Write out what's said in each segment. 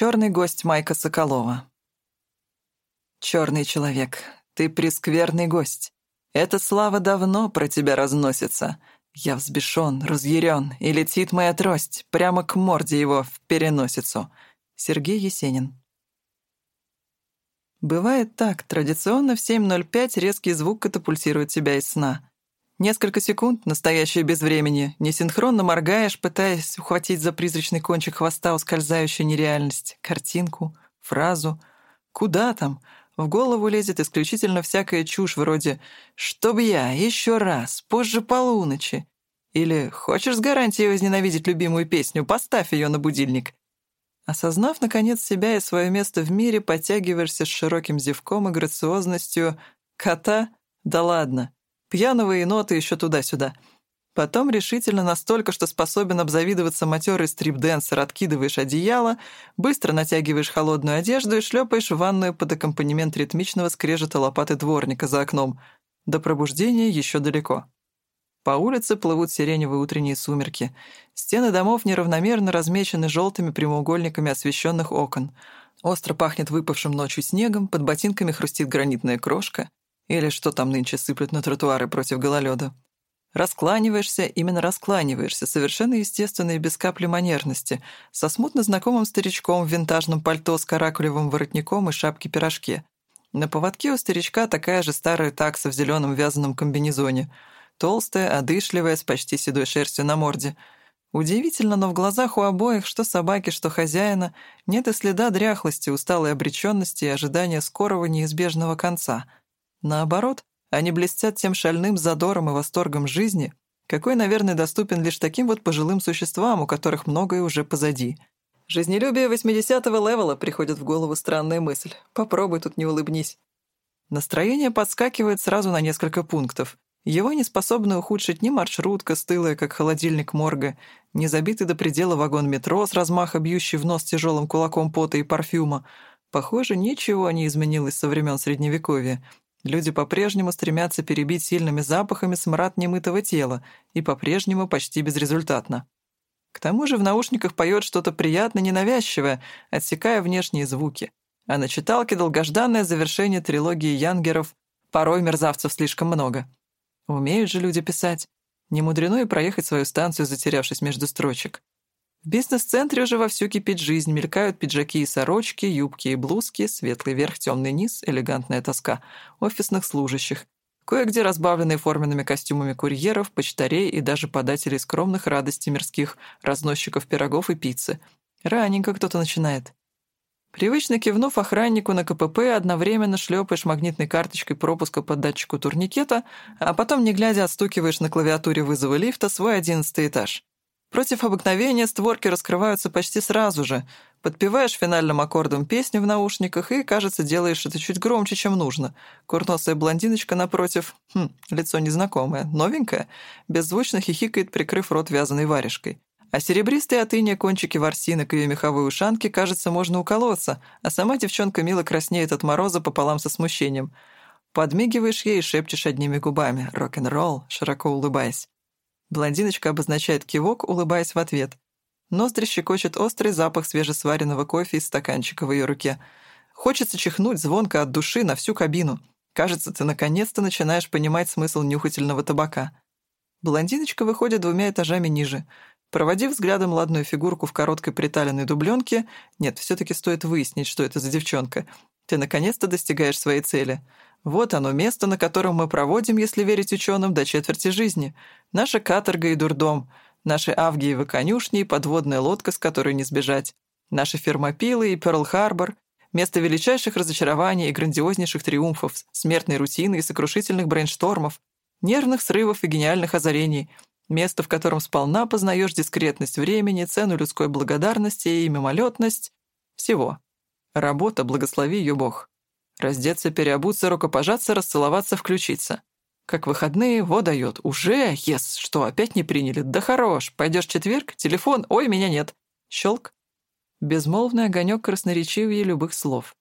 Черный гость Майка Соколова. Черный человек, ты прескверный гость. Эта слава давно про тебя разносится. Я взбешен, разъярен, и летит моя трость прямо к морде его в переносицу. Сергей Есенин. Бывает так, традиционно в 7.05 резкий звук катапультирует тебя из сна. Несколько секунд, настоящее без времени, несинхронно моргаешь, пытаясь ухватить за призрачный кончик хвоста ускользающую нереальность, картинку, фразу. Куда там? В голову лезет исключительно всякая чушь вроде «Чтоб я, еще раз, позже полуночи». Или «Хочешь с гарантией возненавидеть любимую песню? Поставь ее на будильник». Осознав, наконец, себя и свое место в мире, подтягиваешься с широким зевком и грациозностью «Кота? Да ладно!» Пьяного енота еще туда-сюда. Потом решительно настолько, что способен обзавидоваться матерый стрип-дэнсер, откидываешь одеяло, быстро натягиваешь холодную одежду и шлепаешь в ванную под аккомпанемент ритмичного скрежета лопаты дворника за окном. До пробуждения еще далеко. По улице плывут сиреневые утренние сумерки. Стены домов неравномерно размечены желтыми прямоугольниками освещенных окон. Остро пахнет выпавшим ночью снегом, под ботинками хрустит гранитная крошка. Или что там нынче сыплют на тротуары против гололёда. Раскланиваешься, именно раскланиваешься, совершенно естественно и без капли манерности, со смутно знакомым старичком в винтажном пальто с каракулевым воротником и шапке-пирожке. На поводке у старичка такая же старая такса в зеленом вязаном комбинезоне. Толстая, одышливая, с почти седой шерстью на морде. Удивительно, но в глазах у обоих, что собаки, что хозяина, нет и следа дряхлости, усталой обреченности и ожидания скорого неизбежного конца — Наоборот, они блестят тем шальным задором и восторгом жизни, какой, наверное, доступен лишь таким вот пожилым существам, у которых многое уже позади. Жизнелюбие 80-го левела приходит в голову странная мысль. Попробуй тут не улыбнись. Настроение подскакивает сразу на несколько пунктов. Его не способны ухудшить ни маршрутка, стылая, как холодильник морга, ни забитый до предела вагон метро с размаха бьющий в нос тяжелым кулаком пота и парфюма. Похоже, ничего не изменилось со времен Средневековья. Люди по-прежнему стремятся перебить сильными запахами смрад немытого тела, и по-прежнему почти безрезультатно. К тому же в наушниках поет что-то приятно ненавязчивое, отсекая внешние звуки. А на читалке долгожданное завершение трилогии Янгеров «Порой мерзавцев слишком много». Умеют же люди писать. Не мудрено и проехать свою станцию, затерявшись между строчек. В бизнес-центре уже вовсю кипит жизнь, мелькают пиджаки и сорочки, юбки и блузки, светлый верх, темный низ, элегантная тоска офисных служащих, кое-где разбавленные форменными костюмами курьеров, почтарей и даже подателей скромных радостей мирских, разносчиков пирогов и пиццы. Раненько кто-то начинает. Привычно кивнув охраннику на КПП, одновременно шлепаешь магнитной карточкой пропуска по датчику турникета, а потом, не глядя, отстукиваешь на клавиатуре вызова лифта свой одиннадцатый этаж. Против обыкновения створки раскрываются почти сразу же. Подпеваешь финальным аккордом песни в наушниках и, кажется, делаешь это чуть громче, чем нужно. Курносая блондиночка напротив, хм, лицо незнакомое, новенькое, беззвучно хихикает, прикрыв рот вязаной варежкой. А серебристые от иния кончики ворсинок ее меховой ушанки, кажется, можно уколоться, а сама девчонка мило краснеет от мороза пополам со смущением. Подмигиваешь ей и шепчешь одними губами «рок-н-ролл», широко улыбаясь. Блондиночка обозначает кивок, улыбаясь в ответ. Ноздри щекочет острый запах свежесваренного кофе из стаканчика в ее руке. Хочется чихнуть звонко от души на всю кабину. Кажется, ты наконец-то начинаешь понимать смысл нюхательного табака. Блондиночка выходит двумя этажами ниже. Проводив взглядом ладную фигурку в короткой приталенной дубленке, нет, все таки стоит выяснить, что это за девчонка, ты наконец-то достигаешь своей цели — вот оно, место, на котором мы проводим, если верить ученым, до четверти жизни. Наша каторга и дурдом, наши авгиевы конюшни и подводная лодка, с которой не сбежать, наши фермопилы и Пёрл-Харбор, место величайших разочарований и грандиознейших триумфов, смертной рутины и сокрушительных брейнштормов, нервных срывов и гениальных озарений, место, в котором сполна познаешь дискретность времени, цену людской благодарности и мимолетность всего. Работа, благослови ее Бог. Раздеться, переобуться, рукопожаться, расцеловаться, включиться. Как выходные, во дает. Уже? Ес, что, опять не приняли? Да хорош. Пойдешь четверг? Телефон? Ой, меня нет. Щелк. Безмолвный огонек красноречивее любых слов.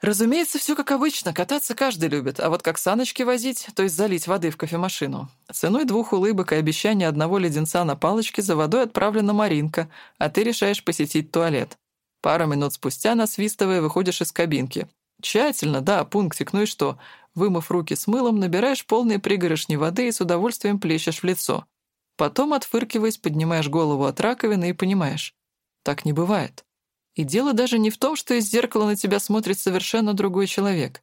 Разумеется, все как обычно, кататься каждый любит, а вот как саночки возить, то есть залить воды в кофемашину. Ценой двух улыбок и обещания одного леденца на палочке за водой отправлена Маринка, а ты решаешь посетить туалет. Пару минут спустя, насвистывая, выходишь из кабинки. Тщательно, да, пунктик, ну и что? Вымыв руки с мылом, набираешь полные пригоршни воды и с удовольствием плещешь в лицо. Потом, отфыркиваясь, поднимаешь голову от раковины и понимаешь. Так не бывает. И дело даже не в том, что из зеркала на тебя смотрит совершенно другой человек.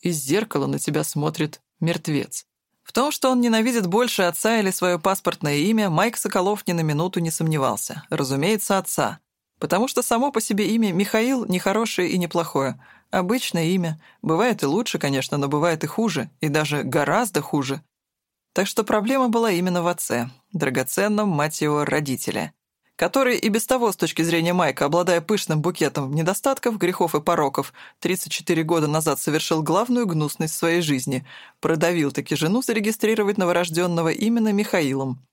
Из зеркала на тебя смотрит мертвец. В том, что он ненавидит больше отца или свое паспортное имя, Майк Соколов ни на минуту не сомневался. Разумеется, отца. Потому что само по себе имя Михаил не хорошее и не плохое. Обычное имя. Бывает и лучше, конечно, но бывает и хуже, и даже гораздо хуже. Так что проблема была именно в отце, драгоценном, мать его, родителе который и без того, с точки зрения Майка, обладая пышным букетом недостатков, грехов и пороков, 34 года назад совершил главную гнусность своей жизни, продавил таки жену зарегистрировать новорожденного именно Михаилом,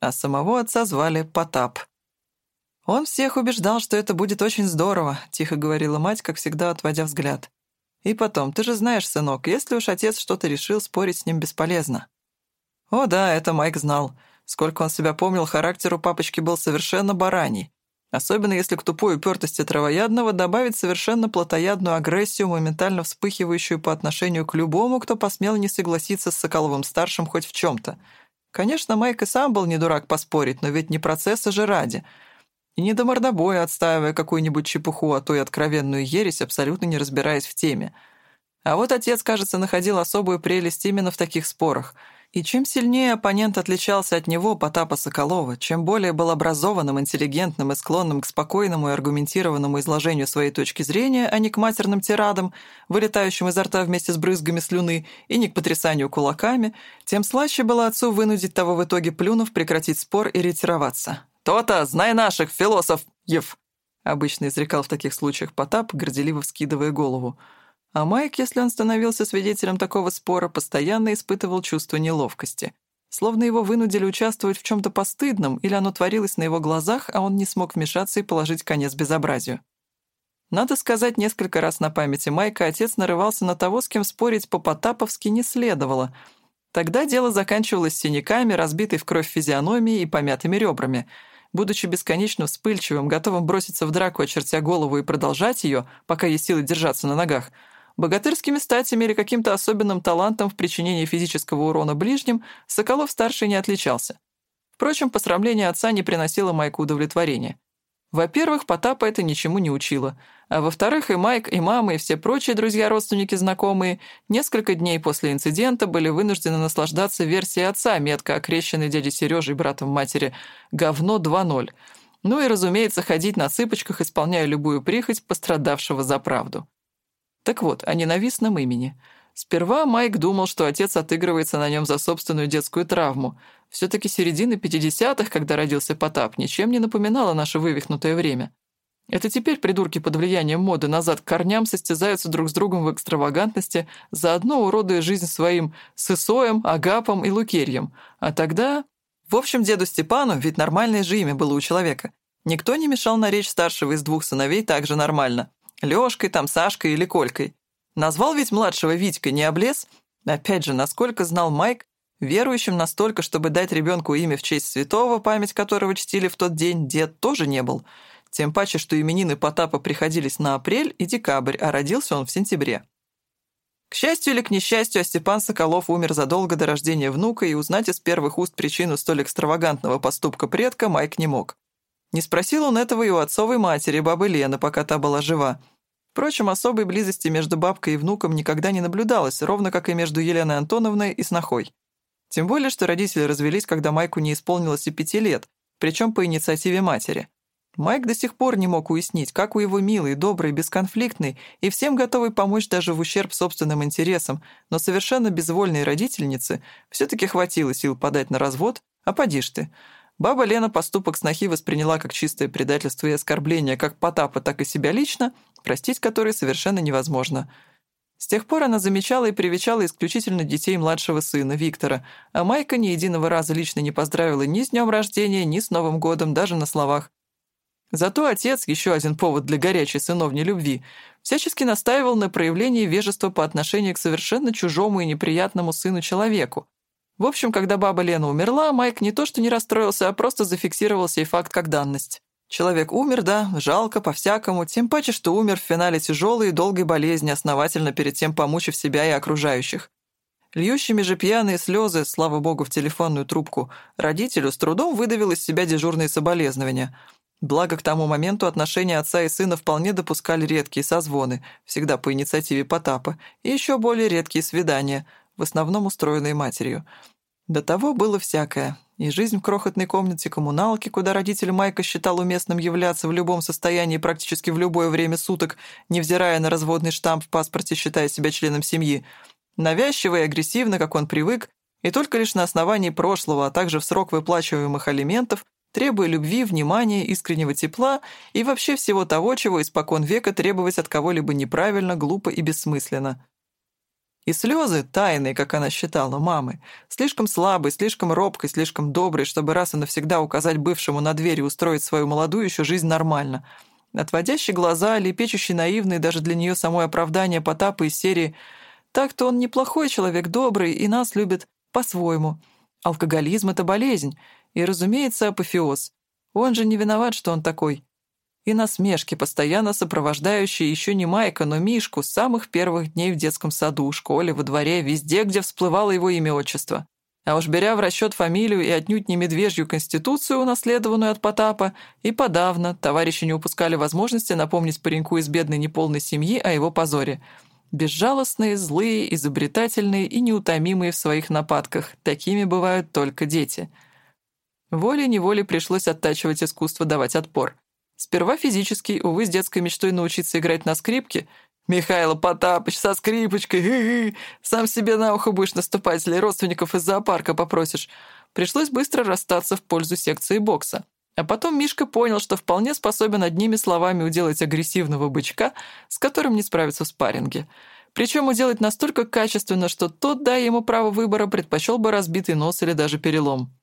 а самого отца звали Потап. «Он всех убеждал, что это будет очень здорово», — тихо говорила мать, как всегда отводя взгляд. «И потом, ты же знаешь, сынок, если уж отец что-то решил, спорить с ним бесполезно». О да, это Майк знал. Сколько он себя помнил, характер у папочки был совершенно бараний. Особенно если к тупой упертости травоядного добавить совершенно плотоядную агрессию, моментально вспыхивающую по отношению к любому, кто посмел не согласиться с Соколовым-старшим хоть в чем то Конечно, Майк и сам был не дурак поспорить, но ведь не процесса же ради. И не до мордобоя, отстаивая какую-нибудь чепуху, а то и откровенную ересь, абсолютно не разбираясь в теме. А вот отец, кажется, находил особую прелесть именно в таких спорах — и чем сильнее оппонент отличался от него, Потапа Соколова, чем более был образованным, интеллигентным и склонным к спокойному и аргументированному изложению своей точки зрения, а не к матерным тирадам, вылетающим изо рта вместе с брызгами слюны, и не к потрясанию кулаками, тем слаще было отцу вынудить того в итоге плюнув прекратить спор и ретироваться. «То-то, знай наших, философ-ев!» обычно изрекал в таких случаях Потап, горделиво вскидывая голову – а Майк, если он становился свидетелем такого спора, постоянно испытывал чувство неловкости. Словно его вынудили участвовать в чем-то постыдном, или оно творилось на его глазах, а он не смог вмешаться и положить конец безобразию. Надо сказать, несколько раз на памяти Майка отец нарывался на того, с кем спорить по-потаповски не следовало. Тогда дело заканчивалось синяками, разбитой в кровь физиономией и помятыми ребрами. Будучи бесконечно вспыльчивым, готовым броситься в драку, очертя голову и продолжать ее, пока есть силы держаться на ногах — Богатырскими статями или каким-то особенным талантом в причинении физического урона ближним Соколов-старший не отличался. Впрочем, посрамление отца не приносило Майку удовлетворения. Во-первых, Потапа это ничему не учило. А во-вторых, и Майк, и мама, и все прочие друзья-родственники, знакомые, несколько дней после инцидента были вынуждены наслаждаться версией отца, метко окрещенной дядей Сережей, братом матери, «Говно 2.0». Ну и, разумеется, ходить на цыпочках, исполняя любую прихоть пострадавшего за правду. Так вот, о ненавистном имени. Сперва Майк думал, что отец отыгрывается на нем за собственную детскую травму. Все-таки середина 50-х, когда родился Потап, ничем не напоминала наше вывихнутое время. Это теперь придурки под влиянием моды назад к корням состязаются друг с другом в экстравагантности, заодно уродуя жизнь своим Сысоем, Агапом и Лукерьем. А тогда... В общем, деду Степану, ведь нормальное же имя было у человека. Никто не мешал наречь старшего из двух сыновей так же нормально. Лёшкой там, Сашкой или Колькой. Назвал ведь младшего Витькой, не облез? Опять же, насколько знал Майк, верующим настолько, чтобы дать ребенку имя в честь святого, память которого чтили в тот день, дед тоже не был. Тем паче, что именины Потапа приходились на апрель и декабрь, а родился он в сентябре. К счастью или к несчастью, а Степан Соколов умер задолго до рождения внука, и узнать из первых уст причину столь экстравагантного поступка предка Майк не мог. Не спросил он этого и у отцовой матери, бабы Лены, пока та была жива. Впрочем, особой близости между бабкой и внуком никогда не наблюдалось, ровно как и между Еленой Антоновной и снохой. Тем более, что родители развелись, когда Майку не исполнилось и пяти лет, причем по инициативе матери. Майк до сих пор не мог уяснить, как у его милой, доброй, бесконфликтной и всем готовой помочь даже в ущерб собственным интересам, но совершенно безвольной родительницы все-таки хватило сил подать на развод, а поди ж ты. Баба Лена поступок снохи восприняла как чистое предательство и оскорбление как Потапа, так и себя лично, простить который совершенно невозможно. С тех пор она замечала и привечала исключительно детей младшего сына, Виктора, а Майка ни единого раза лично не поздравила ни с днем рождения, ни с Новым годом, даже на словах. Зато отец, еще один повод для горячей сыновней любви, всячески настаивал на проявлении вежества по отношению к совершенно чужому и неприятному сыну-человеку. В общем, когда баба Лена умерла, Майк не то что не расстроился, а просто зафиксировал сей факт как данность. Человек умер, да, жалко, по-всякому, тем паче, что умер в финале тяжелой и долгой болезни, основательно перед тем помучив себя и окружающих. Льющими же пьяные слезы, слава богу, в телефонную трубку, родителю с трудом выдавил из себя дежурные соболезнования. Благо, к тому моменту отношения отца и сына вполне допускали редкие созвоны, всегда по инициативе Потапа, и еще более редкие свидания, в основном устроенные матерью. До того было всякое. И жизнь в крохотной комнате коммуналки, куда родитель Майка считал уместным являться в любом состоянии практически в любое время суток, невзирая на разводный штамп в паспорте, считая себя членом семьи — Навязчиво и агрессивно, как он привык, и только лишь на основании прошлого, а также в срок выплачиваемых алиментов, требуя любви, внимания, искреннего тепла и вообще всего того, чего испокон века требовать от кого-либо неправильно, глупо и бессмысленно. И слезы, тайные, как она считала, мамы, слишком слабой, слишком робкой, слишком доброй, чтобы раз и навсегда указать бывшему на дверь и устроить свою молодую еще жизнь нормально. Отводящие глаза, лепечущие наивные даже для нее самой оправдание Потапа из серии так-то он неплохой человек, добрый, и нас любит по-своему. Алкоголизм — это болезнь, и, разумеется, апофеоз. Он же не виноват, что он такой. И насмешки, постоянно сопровождающие еще не Майка, но Мишку с самых первых дней в детском саду, школе, во дворе, везде, где всплывало его имя-отчество. А уж беря в расчет фамилию и отнюдь не медвежью конституцию, унаследованную от Потапа, и подавно товарищи не упускали возможности напомнить пареньку из бедной неполной семьи о его позоре — Безжалостные, злые, изобретательные и неутомимые в своих нападках. Такими бывают только дети. Волей-неволей пришлось оттачивать искусство давать отпор. Сперва физически, увы, с детской мечтой научиться играть на скрипке. «Михаил Потапыч со скрипочкой! Хы -хы! Сам себе на ухо будешь наступать, или родственников из зоопарка попросишь». Пришлось быстро расстаться в пользу секции бокса. А потом Мишка понял, что вполне способен одними словами уделать агрессивного бычка, с которым не справиться в спарринге. Причем уделать настолько качественно, что тот, дай ему право выбора, предпочел бы разбитый нос или даже перелом.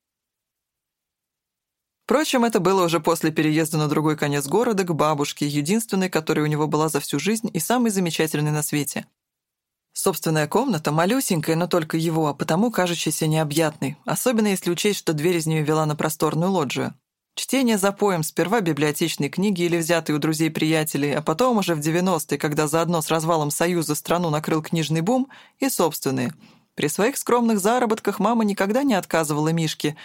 Впрочем, это было уже после переезда на другой конец города к бабушке, единственной, которая у него была за всю жизнь и самой замечательной на свете. Собственная комната, малюсенькая, но только его, а потому кажущаяся необъятной, особенно если учесть, что дверь из нее вела на просторную лоджию. Чтение за поем сперва библиотечные книги или взятые у друзей-приятелей, а потом уже в 90-е, когда заодно с развалом Союза страну накрыл книжный бум, и собственные. При своих скромных заработках мама никогда не отказывала Мишке.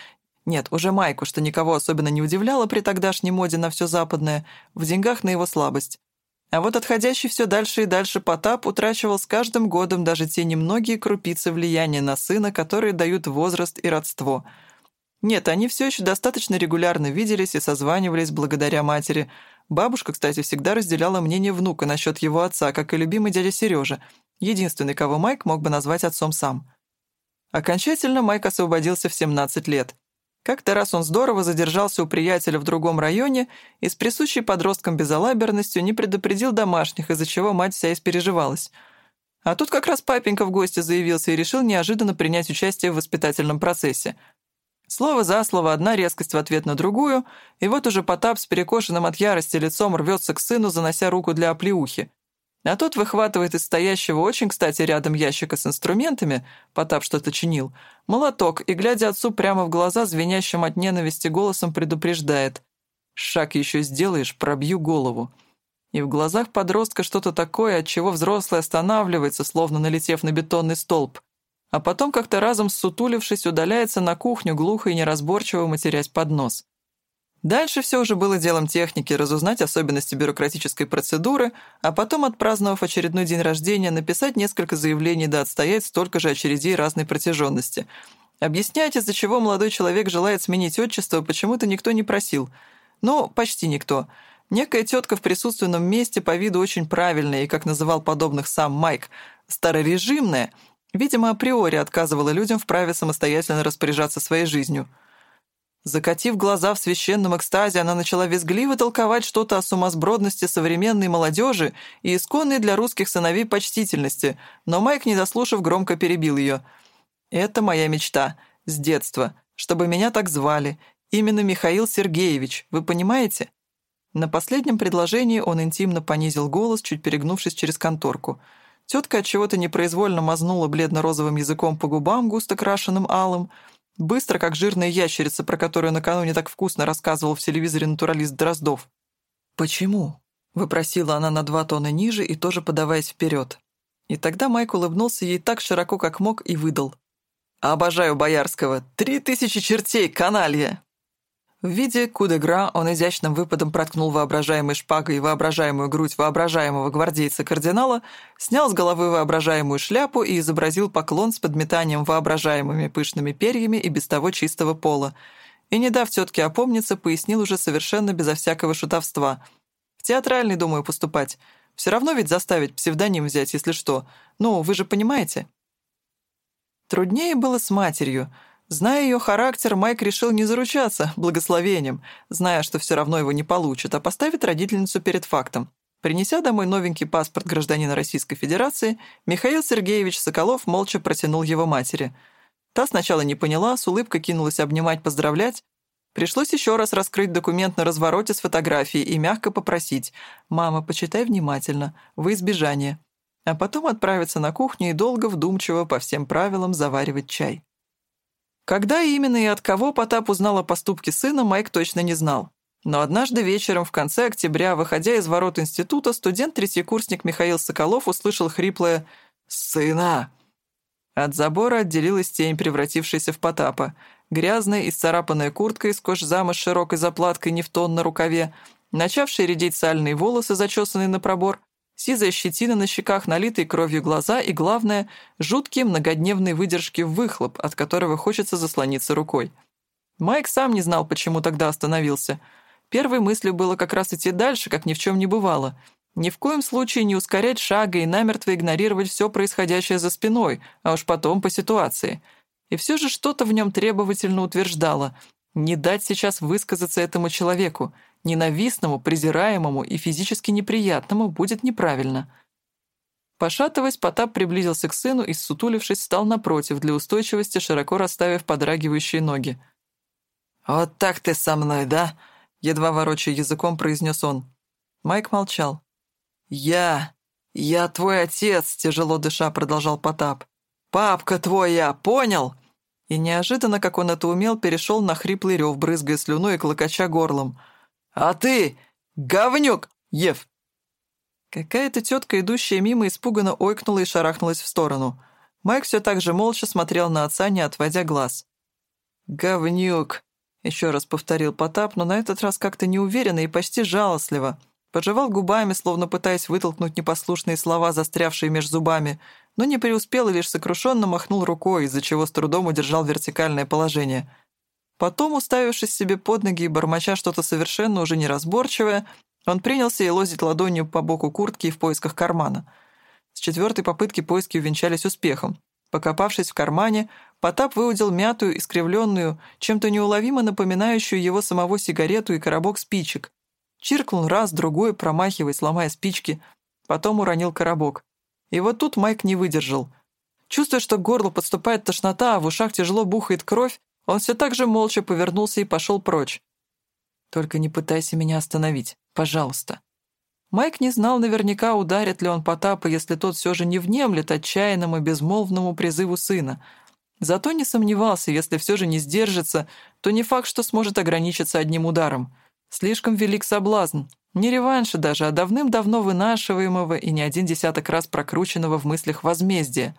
Нет, уже Майку, что никого особенно не удивляло при тогдашней моде на все западное, в деньгах на его слабость. А вот отходящий все дальше и дальше Потап утрачивал с каждым годом даже те немногие крупицы влияния на сына, которые дают возраст и родство — нет, они все еще достаточно регулярно виделись и созванивались благодаря матери. Бабушка, кстати, всегда разделяла мнение внука насчет его отца, как и любимый дядя Сережа, единственный, кого Майк мог бы назвать отцом сам. Окончательно Майк освободился в 17 лет. Как-то раз он здорово задержался у приятеля в другом районе и с присущей подросткам безалаберностью не предупредил домашних, из-за чего мать вся испереживалась. А тут как раз папенька в гости заявился и решил неожиданно принять участие в воспитательном процессе — Слово за слово, одна резкость в ответ на другую, и вот уже Потап с перекошенным от ярости лицом рвется к сыну, занося руку для оплеухи. А тот выхватывает из стоящего очень, кстати, рядом ящика с инструментами, Потап что-то чинил, молоток и, глядя отцу прямо в глаза, звенящим от ненависти голосом предупреждает. «Шаг еще сделаешь, пробью голову». И в глазах подростка что-то такое, от чего взрослый останавливается, словно налетев на бетонный столб а потом как-то разом сутулившись удаляется на кухню, глухо и неразборчиво матерясь под нос. Дальше все уже было делом техники, разузнать особенности бюрократической процедуры, а потом, отпраздновав очередной день рождения, написать несколько заявлений да отстоять столько же очередей разной протяженности. Объяснять, из-за чего молодой человек желает сменить отчество, почему-то никто не просил. Ну, почти никто. Некая тетка в присутственном месте по виду очень правильная и, как называл подобных сам Майк, старорежимная — Видимо, априори отказывала людям в праве самостоятельно распоряжаться своей жизнью. Закатив глаза в священном экстазе, она начала визгливо толковать что-то о сумасбродности современной молодежи и исконной для русских сыновей почтительности, но Майк, не дослушав, громко перебил ее. «Это моя мечта. С детства. Чтобы меня так звали. Именно Михаил Сергеевич. Вы понимаете?» На последнем предложении он интимно понизил голос, чуть перегнувшись через конторку — Тетка от чего-то непроизвольно мазнула бледно-розовым языком по губам, густо крашенным алым. Быстро, как жирная ящерица, про которую накануне так вкусно рассказывал в телевизоре натуралист Дроздов. «Почему?» — выпросила она на два тона ниже и тоже подаваясь вперед. И тогда Майк улыбнулся ей так широко, как мог, и выдал. «Обожаю Боярского! Три тысячи чертей, каналья!» В виде кудегра он изящным выпадом проткнул воображаемой шпагой воображаемую грудь воображаемого гвардейца-кардинала, снял с головы воображаемую шляпу и изобразил поклон с подметанием воображаемыми пышными перьями и без того чистого пола. И, не дав тетке опомниться, пояснил уже совершенно безо всякого шутовства. «В театральный, думаю, поступать. Все равно ведь заставить псевдоним взять, если что. Ну, вы же понимаете?» Труднее было с матерью — Зная ее характер, Майк решил не заручаться благословением, зная, что все равно его не получит, а поставить родительницу перед фактом. Принеся домой новенький паспорт гражданина Российской Федерации, Михаил Сергеевич Соколов молча протянул его матери. Та сначала не поняла, с улыбкой кинулась обнимать, поздравлять. Пришлось еще раз раскрыть документ на развороте с фотографией и мягко попросить «Мама, почитай внимательно, во избежание», а потом отправиться на кухню и долго вдумчиво по всем правилам заваривать чай. Когда именно и от кого Потап узнал о поступке сына, Майк точно не знал. Но однажды вечером в конце октября, выходя из ворот института, студент-третьекурсник Михаил Соколов услышал хриплое «Сына!». От забора отделилась тень, превратившаяся в Потапа. Грязная, исцарапанная куртка из кожзама с широкой заплаткой не в тон на рукаве, начавшие редеть сальные волосы, зачесанные на пробор, Сизая щетина на щеках, налитые кровью глаза и, главное, жуткие многодневные выдержки в выхлоп, от которого хочется заслониться рукой. Майк сам не знал, почему тогда остановился. Первой мыслью было как раз идти дальше, как ни в чем не бывало. Ни в коем случае не ускорять шага и намертво игнорировать все происходящее за спиной, а уж потом по ситуации. И все же что-то в нем требовательно утверждало. Не дать сейчас высказаться этому человеку — ненавистному, презираемому и физически неприятному будет неправильно. Пошатываясь, Потап приблизился к сыну и, сутулившись, стал напротив, для устойчивости широко расставив подрагивающие ноги. «Вот так ты со мной, да?» — едва ворочая языком, произнес он. Майк молчал. «Я... я твой отец», — тяжело дыша продолжал Потап. «Папка твой я, понял?» И неожиданно, как он это умел, перешел на хриплый рев, брызгая слюной и клокоча горлом — «А ты, говнюк, Ев!» Какая-то тетка, идущая мимо, испуганно ойкнула и шарахнулась в сторону. Майк все так же молча смотрел на отца, не отводя глаз. «Говнюк!» — еще раз повторил Потап, но на этот раз как-то неуверенно и почти жалостливо. Пожевал губами, словно пытаясь вытолкнуть непослушные слова, застрявшие между зубами, но не преуспел и лишь сокрушенно махнул рукой, из-за чего с трудом удержал вертикальное положение — Потом, уставившись себе под ноги и бормоча что-то совершенно уже неразборчивое, он принялся и лозить ладонью по боку куртки в поисках кармана. С четвертой попытки поиски увенчались успехом. Покопавшись в кармане, Потап выудил мятую, искривленную, чем-то неуловимо напоминающую его самого сигарету и коробок спичек. Чиркнул раз, другой, промахиваясь, ломая спички. Потом уронил коробок. И вот тут Майк не выдержал. Чувствуя, что к горлу подступает тошнота, а в ушах тяжело бухает кровь, он все так же молча повернулся и пошел прочь. «Только не пытайся меня остановить, пожалуйста». Майк не знал наверняка, ударит ли он Потапа, если тот все же не внемлет отчаянному безмолвному призыву сына. Зато не сомневался, если все же не сдержится, то не факт, что сможет ограничиться одним ударом. Слишком велик соблазн. Не реванша даже, а давным-давно вынашиваемого и не один десяток раз прокрученного в мыслях возмездия.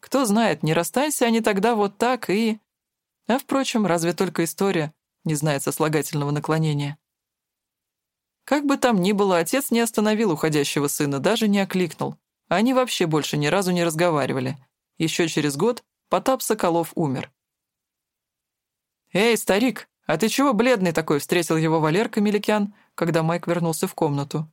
Кто знает, не расстанься они тогда вот так и... А, впрочем, разве только история не знает сослагательного наклонения? Как бы там ни было, отец не остановил уходящего сына, даже не окликнул. Они вообще больше ни разу не разговаривали. Еще через год Потап Соколов умер. «Эй, старик, а ты чего бледный такой?» — встретил его Валерка Меликян, когда Майк вернулся в комнату.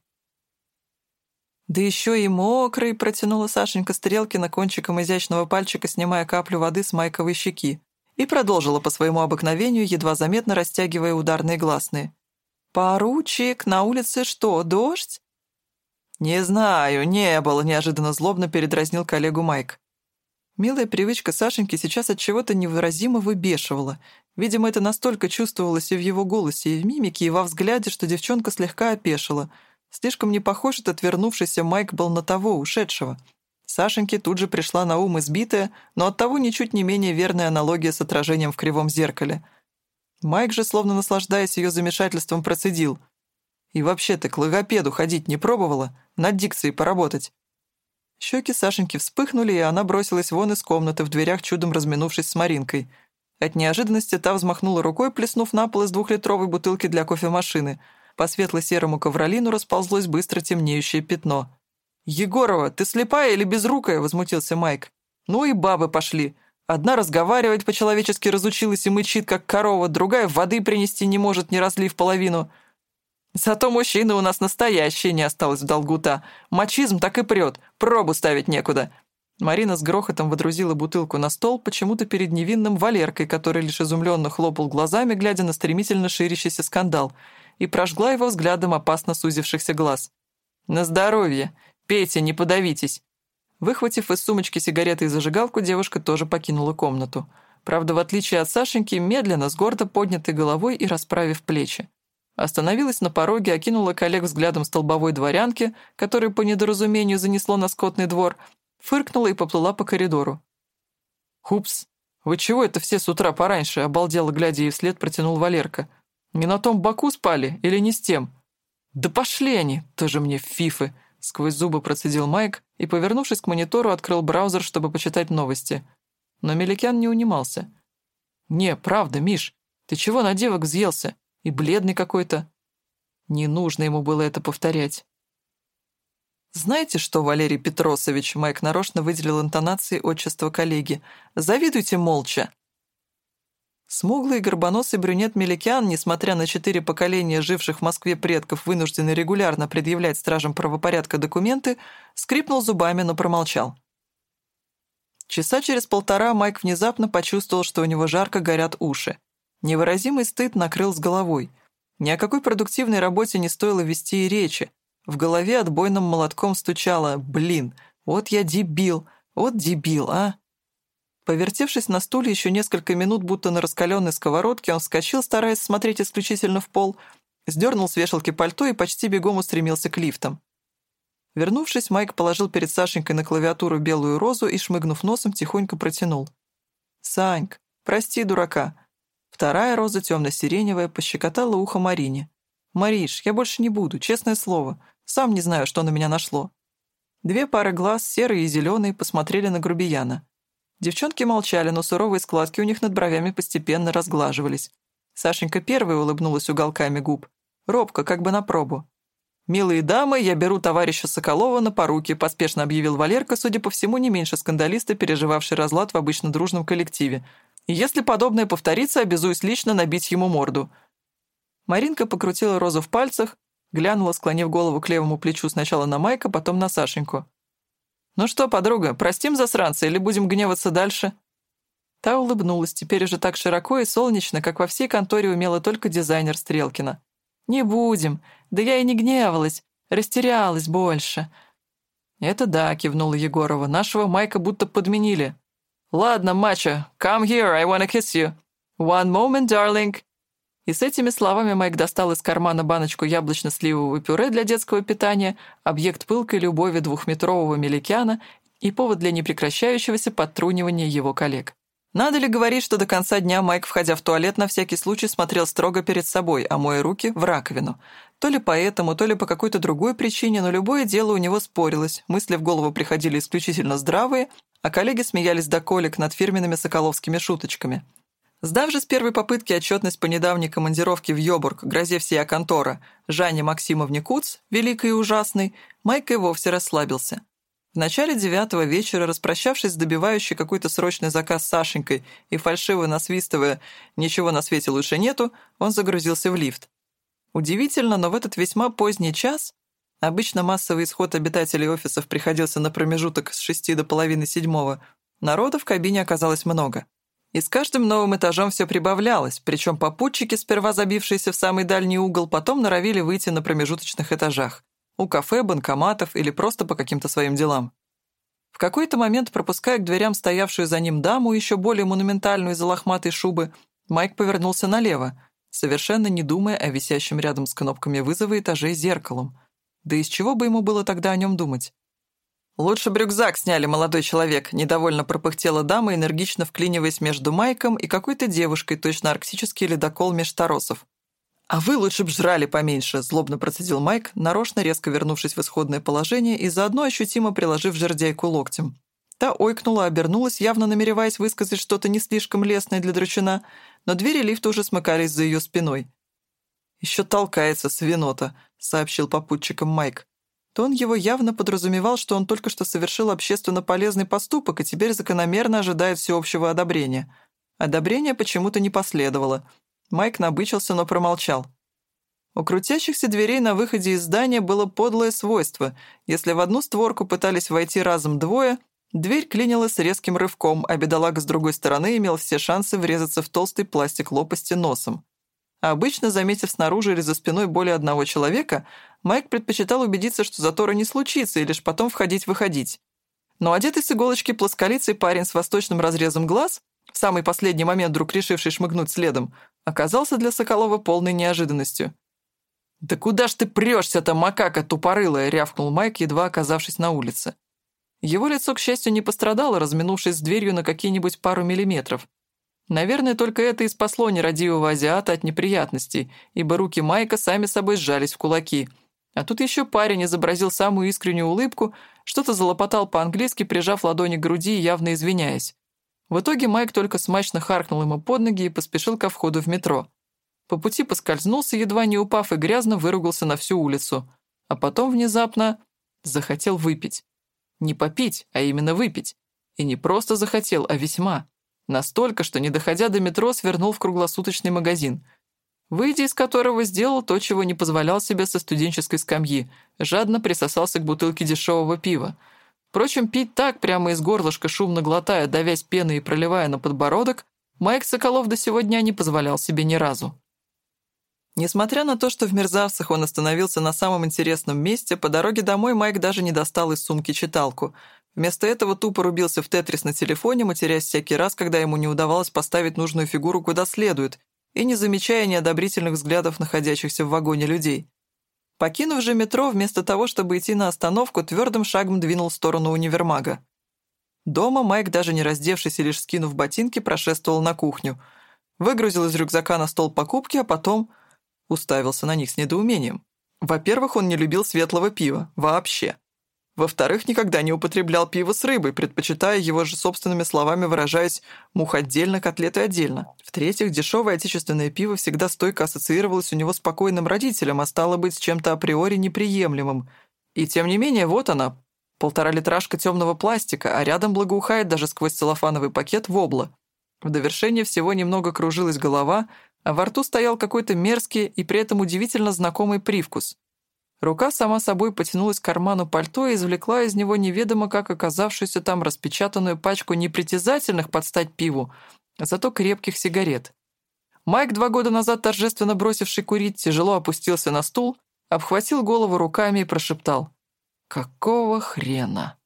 «Да еще и мокрый!» — протянула Сашенька Стрелкина кончиком изящного пальчика, снимая каплю воды с майковой щеки и продолжила по своему обыкновению, едва заметно растягивая ударные гласные. «Поручик, на улице что, дождь?» «Не знаю, не было», — неожиданно злобно передразнил коллегу Майк. Милая привычка Сашеньки сейчас от чего-то невыразимо выбешивала. Видимо, это настолько чувствовалось и в его голосе, и в мимике, и во взгляде, что девчонка слегка опешила. Слишком не похож этот вернувшийся Майк был на того, ушедшего — Сашеньке тут же пришла на ум избитая, но оттого ничуть не менее верная аналогия с отражением в кривом зеркале. Майк же, словно наслаждаясь ее замешательством, процедил. «И вообще ты к логопеду ходить не пробовала? Над дикцией поработать?» Щеки Сашеньки вспыхнули, и она бросилась вон из комнаты, в дверях чудом разминувшись с Маринкой. От неожиданности та взмахнула рукой, плеснув на пол из двухлитровой бутылки для кофемашины. По светло-серому ковролину расползлось быстро темнеющее пятно. «Егорова, ты слепая или безрукая?» — возмутился Майк. «Ну и бабы пошли. Одна разговаривать по-человечески разучилась и мычит, как корова, другая воды принести не может, не разлив половину. Зато мужчины у нас настоящие, не осталось в долгу-то. Мачизм так и прет, пробу ставить некуда». Марина с грохотом водрузила бутылку на стол, почему-то перед невинным Валеркой, который лишь изумленно хлопал глазами, глядя на стремительно ширящийся скандал, и прожгла его взглядом опасно сузившихся глаз. «На здоровье! Пейте, не подавитесь!» Выхватив из сумочки сигареты и зажигалку, девушка тоже покинула комнату. Правда, в отличие от Сашеньки, медленно, с гордо поднятой головой и расправив плечи. Остановилась на пороге, окинула коллег взглядом столбовой дворянки, которую по недоразумению занесло на скотный двор, фыркнула и поплыла по коридору. «Хупс, вы чего это все с утра пораньше?» — обалдела, глядя ей вслед, протянул Валерка. «Не на том боку спали или не с тем?» «Да пошли они, тоже мне фифы!» — сквозь зубы процедил Майк и, повернувшись к монитору, открыл браузер, чтобы почитать новости. Но Меликян не унимался. «Не, правда, Миш, ты чего на девок взъелся? И бледный какой-то». Не нужно ему было это повторять. «Знаете что, Валерий Петросович?» Майк нарочно выделил интонации отчества коллеги. «Завидуйте молча». Смуглый горбоносый брюнет Меликян, несмотря на четыре поколения живших в Москве предков, вынужденный регулярно предъявлять стражам правопорядка документы, скрипнул зубами, но промолчал. Часа через полтора Майк внезапно почувствовал, что у него жарко горят уши. Невыразимый стыд накрыл с головой. Ни о какой продуктивной работе не стоило вести и речи. В голове отбойным молотком стучало «Блин, вот я дебил, вот дебил, а!» Повертевшись на стуле еще несколько минут, будто на раскаленной сковородке, он вскочил, стараясь смотреть исключительно в пол, сдернул с вешалки пальто и почти бегом устремился к лифтам. Вернувшись, Майк положил перед Сашенькой на клавиатуру белую розу и, шмыгнув носом, тихонько протянул. «Саньк, прости, дурака». Вторая роза, темно-сиреневая, пощекотала ухо Марине. «Мариш, я больше не буду, честное слово. Сам не знаю, что на меня нашло». Две пары глаз, серые и зеленые, посмотрели на грубияна. Девчонки молчали, но суровые складки у них над бровями постепенно разглаживались. Сашенька первой улыбнулась уголками губ. Робко, как бы на пробу. «Милые дамы, я беру товарища Соколова на поруки», поспешно объявил Валерка, судя по всему, не меньше скандалиста, переживавший разлад в обычно дружном коллективе. «И если подобное повторится, обязуюсь лично набить ему морду». Маринка покрутила розу в пальцах, глянула, склонив голову к левому плечу сначала на Майка, потом на Сашеньку. «Ну что, подруга, простим засранца или будем гневаться дальше?» Та улыбнулась, теперь уже так широко и солнечно, как во всей конторе умела только дизайнер Стрелкина. «Не будем. Да я и не гневалась. Растерялась больше». «Это да», — кивнула Егорова. «Нашего Майка будто подменили». «Ладно, мачо, come here, I wanna kiss you. One moment, darling». И с этими словами Майк достал из кармана баночку яблочно-сливового пюре для детского питания, объект пылкой любови двухметрового меликяна и повод для непрекращающегося подтрунивания его коллег. Надо ли говорить, что до конца дня Майк, входя в туалет, на всякий случай смотрел строго перед собой, а моя руки — в раковину. То ли поэтому, то ли по какой-то другой причине, но любое дело у него спорилось, мысли в голову приходили исключительно здравые, а коллеги смеялись до колик над фирменными соколовскими шуточками. Сдав же с первой попытки отчетность по недавней командировке в Йобург, грозе всея контора, Жанне Максимовне Куц, великой и ужасной, Майк и вовсе расслабился. В начале девятого вечера, распрощавшись с добивающей какой-то срочный заказ Сашенькой и фальшиво насвистывая «ничего на свете лучше нету», он загрузился в лифт. Удивительно, но в этот весьма поздний час Обычно массовый исход обитателей офисов приходился на промежуток с шести до половины седьмого. Народа в кабине оказалось много. И с каждым новым этажом все прибавлялось, причем попутчики, сперва забившиеся в самый дальний угол, потом норовили выйти на промежуточных этажах. У кафе, банкоматов или просто по каким-то своим делам. В какой-то момент, пропуская к дверям стоявшую за ним даму, еще более монументальную из-за лохматой шубы, Майк повернулся налево, совершенно не думая о висящем рядом с кнопками вызова этажей зеркалом. Да из чего бы ему было тогда о нем думать? «Лучше бы рюкзак сняли, молодой человек», — недовольно пропыхтела дама, энергично вклиниваясь между Майком и какой-то девушкой, точно арктический ледокол меж торосов. «А вы лучше б жрали поменьше», — злобно процедил Майк, нарочно резко вернувшись в исходное положение и заодно ощутимо приложив жердяйку локтем. Та ойкнула, обернулась, явно намереваясь высказать что-то не слишком лестное для драчуна, но двери лифта уже смыкались за ее спиной. «Еще толкается свинота», — сообщил попутчикам Майк то он его явно подразумевал, что он только что совершил общественно полезный поступок и теперь закономерно ожидает всеобщего одобрения. Одобрения почему-то не последовало. Майк набычился, но промолчал. У крутящихся дверей на выходе из здания было подлое свойство. Если в одну створку пытались войти разом двое, дверь клинилась резким рывком, а бедолага с другой стороны имел все шансы врезаться в толстый пластик лопасти носом. Обычно, заметив снаружи или за спиной более одного человека, Майк предпочитал убедиться, что затора не случится, и лишь потом входить-выходить. Но одетый с иголочки плосколицый парень с восточным разрезом глаз, в самый последний момент вдруг решивший шмыгнуть следом, оказался для Соколова полной неожиданностью. «Да куда ж ты прешься-то, макака тупорылая?» — рявкнул Майк, едва оказавшись на улице. Его лицо, к счастью, не пострадало, разминувшись с дверью на какие-нибудь пару миллиметров. Наверное, только это и спасло нерадивого азиата от неприятностей, ибо руки Майка сами собой сжались в кулаки. А тут еще парень изобразил самую искреннюю улыбку, что-то залопотал по-английски, прижав ладони к груди и явно извиняясь. В итоге Майк только смачно харкнул ему под ноги и поспешил ко входу в метро. По пути поскользнулся, едва не упав, и грязно выругался на всю улицу. А потом внезапно захотел выпить. Не попить, а именно выпить. И не просто захотел, а весьма. Настолько, что, не доходя до метро, свернул в круглосуточный магазин, выйдя из которого сделал то, чего не позволял себе со студенческой скамьи, жадно присосался к бутылке дешевого пива. Впрочем, пить так, прямо из горлышка, шумно глотая, давясь пеной и проливая на подбородок, Майк Соколов до сего дня не позволял себе ни разу. Несмотря на то, что в мерзавцах он остановился на самом интересном месте, по дороге домой Майк даже не достал из сумки читалку, Вместо этого тупо рубился в тетрис на телефоне, матерясь всякий раз, когда ему не удавалось поставить нужную фигуру куда следует, и не замечая неодобрительных взглядов находящихся в вагоне людей. Покинув же метро, вместо того, чтобы идти на остановку, твердым шагом двинул в сторону универмага. Дома Майк, даже не раздевшись и лишь скинув ботинки, прошествовал на кухню. Выгрузил из рюкзака на стол покупки, а потом уставился на них с недоумением. Во-первых, он не любил светлого пива. Вообще. Во-вторых, никогда не употреблял пиво с рыбой, предпочитая его же собственными словами выражаясь «мух отдельно, котлеты отдельно». В-третьих, дешевое отечественное пиво всегда стойко ассоциировалось у него с покойным родителем, а стало быть, с чем-то априори неприемлемым. И тем не менее, вот она, полтора литражка темного пластика, а рядом благоухает даже сквозь целлофановый пакет вобла. В довершение всего немного кружилась голова, а во рту стоял какой-то мерзкий и при этом удивительно знакомый привкус. Рука сама собой потянулась к карману пальто и извлекла из него неведомо как оказавшуюся там распечатанную пачку непритязательных под стать пиву, зато крепких сигарет. Майк, два года назад торжественно бросивший курить, тяжело опустился на стул, обхватил голову руками и прошептал «Какого хрена?».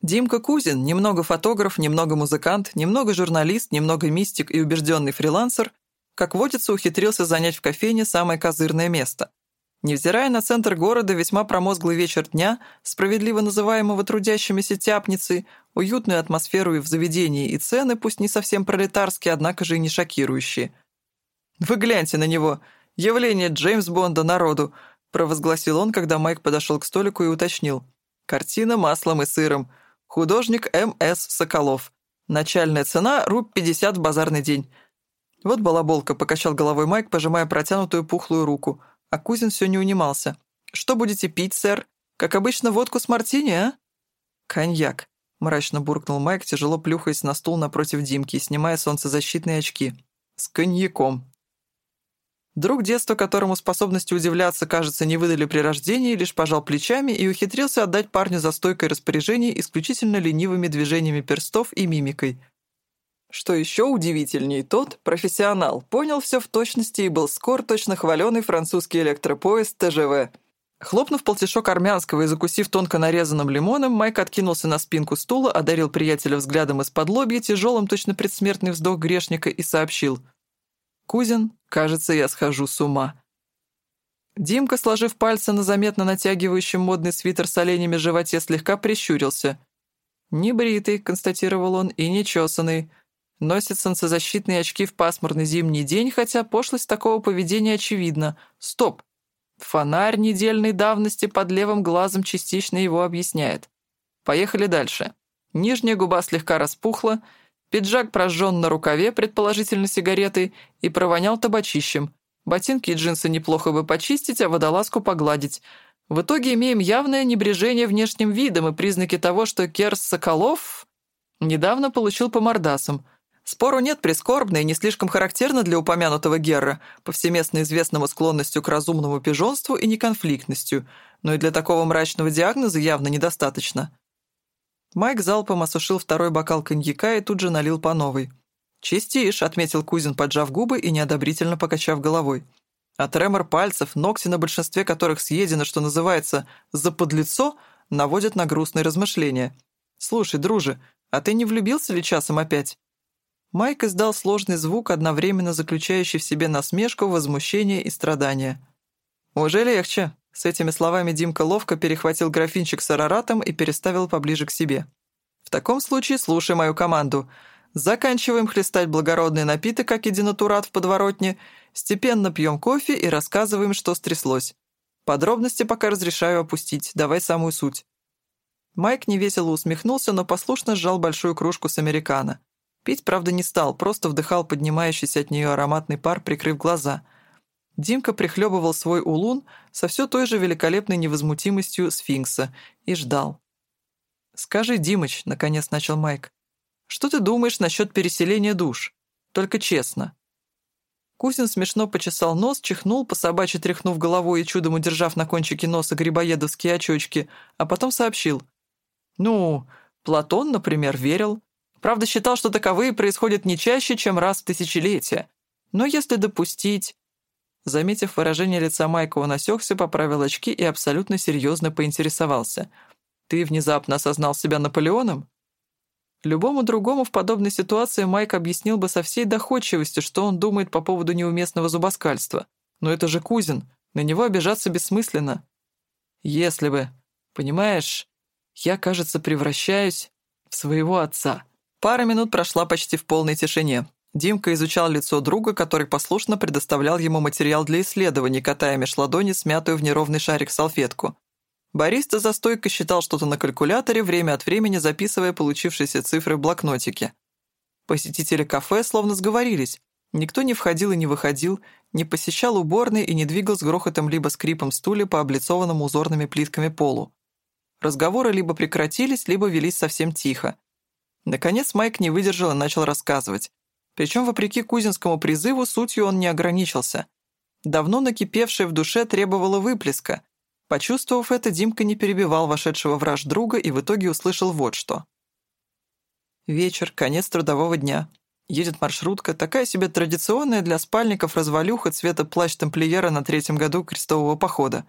Димка Кузин, немного фотограф, немного музыкант, немного журналист, немного мистик и убежденный фрилансер, как водится, ухитрился занять в кофейне самое козырное место. Невзирая на центр города, весьма промозглый вечер дня, справедливо называемого трудящимися тяпницей, уютную атмосферу и в заведении, и цены, пусть не совсем пролетарские, однако же и не шокирующие. «Вы гляньте на него! Явление Джеймс Бонда народу!» провозгласил он, когда Майк подошел к столику и уточнил. «Картина маслом и сыром. Художник М.С. Соколов. Начальная цена — руб 50 в базарный день». «Вот балаболка», — покачал головой Майк, пожимая протянутую пухлую руку — а Кузин все не унимался. «Что будете пить, сэр? Как обычно, водку с мартини, а?» «Коньяк», — мрачно буркнул Майк, тяжело плюхаясь на стул напротив Димки и снимая солнцезащитные очки. «С коньяком». Друг детства, которому способности удивляться, кажется, не выдали при рождении, лишь пожал плечами и ухитрился отдать парню за стойкое распоряжение исключительно ленивыми движениями перстов и мимикой — что еще удивительней, тот, профессионал, понял все в точности и был скор точно хваленый французский электропоезд ТЖВ. Хлопнув полтишок армянского и закусив тонко нарезанным лимоном, Майк откинулся на спинку стула, одарил приятеля взглядом из-под лобья, тяжелым точно предсмертный вздох грешника и сообщил. «Кузин, кажется, я схожу с ума». Димка, сложив пальцы на заметно натягивающем модный свитер с оленями животе, слегка прищурился. «Небритый», — констатировал он, — «и нечесанный. Носит солнцезащитные очки в пасмурный зимний день, хотя пошлость такого поведения очевидна. Стоп! Фонарь недельной давности под левым глазом частично его объясняет. Поехали дальше. Нижняя губа слегка распухла, пиджак прожжен на рукаве, предположительно сигаретой, и провонял табачищем. Ботинки и джинсы неплохо бы почистить, а водолазку погладить. В итоге имеем явное небрежение внешним видом и признаки того, что Керс Соколов недавно получил по мордасам. Спору нет, прискорбно и не слишком характерно для упомянутого Герра, повсеместно известного склонностью к разумному пижонству и неконфликтностью, но и для такого мрачного диагноза явно недостаточно. Майк залпом осушил второй бокал коньяка и тут же налил по новой. «Чистишь», — отметил Кузин, поджав губы и неодобрительно покачав головой. А тремор пальцев, ногти на большинстве которых съедено, что называется, за подлицо, наводят на грустные размышления. «Слушай, друже, а ты не влюбился ли часом опять?» Майк издал сложный звук, одновременно заключающий в себе насмешку, возмущение и страдания. «Уже легче», — с этими словами Димка ловко перехватил графинчик с араратом и переставил поближе к себе. «В таком случае слушай мою команду. Заканчиваем хлестать благородный напиток, как и денатурат в подворотне, степенно пьем кофе и рассказываем, что стряслось. Подробности пока разрешаю опустить, давай самую суть». Майк невесело усмехнулся, но послушно сжал большую кружку с американо. Пить, правда, не стал, просто вдыхал поднимающийся от нее ароматный пар, прикрыв глаза. Димка прихлебывал свой улун со все той же великолепной невозмутимостью сфинкса и ждал. «Скажи, Димыч», — наконец начал Майк, что ты думаешь насчет переселения душ? Только честно». Кузин смешно почесал нос, чихнул, по собачьи тряхнув головой и чудом удержав на кончике носа грибоедовские очечки, а потом сообщил. «Ну, Платон, например, верил. Правда, считал, что таковые происходят не чаще, чем раз в тысячелетие. Но если допустить...» Заметив выражение лица Майка, он осекся, поправил очки и абсолютно серьезно поинтересовался. «Ты внезапно осознал себя Наполеоном?» Любому другому в подобной ситуации Майк объяснил бы со всей доходчивостью, что он думает по поводу неуместного зубоскальства. Но это же Кузин, на него обижаться бессмысленно. Если бы, понимаешь, я, кажется, превращаюсь в своего отца. Пара минут прошла почти в полной тишине. Димка изучал лицо друга, который послушно предоставлял ему материал для исследований, катая меж ладони смятую в неровный шарик салфетку. Бариста за стойкой считал что-то на калькуляторе, время от времени записывая получившиеся цифры в блокнотике. Посетители кафе словно сговорились. Никто не входил и не выходил, не посещал уборные и не двигал с грохотом либо скрипом стулья по облицованному узорными плитками полу. Разговоры либо прекратились, либо велись совсем тихо. Наконец Майк не выдержал и начал рассказывать. Причем, вопреки кузинскому призыву, сутью он не ограничился. Давно накипевшее в душе требовало выплеска, Почувствовав это, Димка не перебивал вошедшего враж друга и в итоге услышал вот что. Вечер, конец трудового дня. Едет маршрутка, такая себе традиционная для спальников развалюха цвета плащ тамплиера на третьем году крестового похода.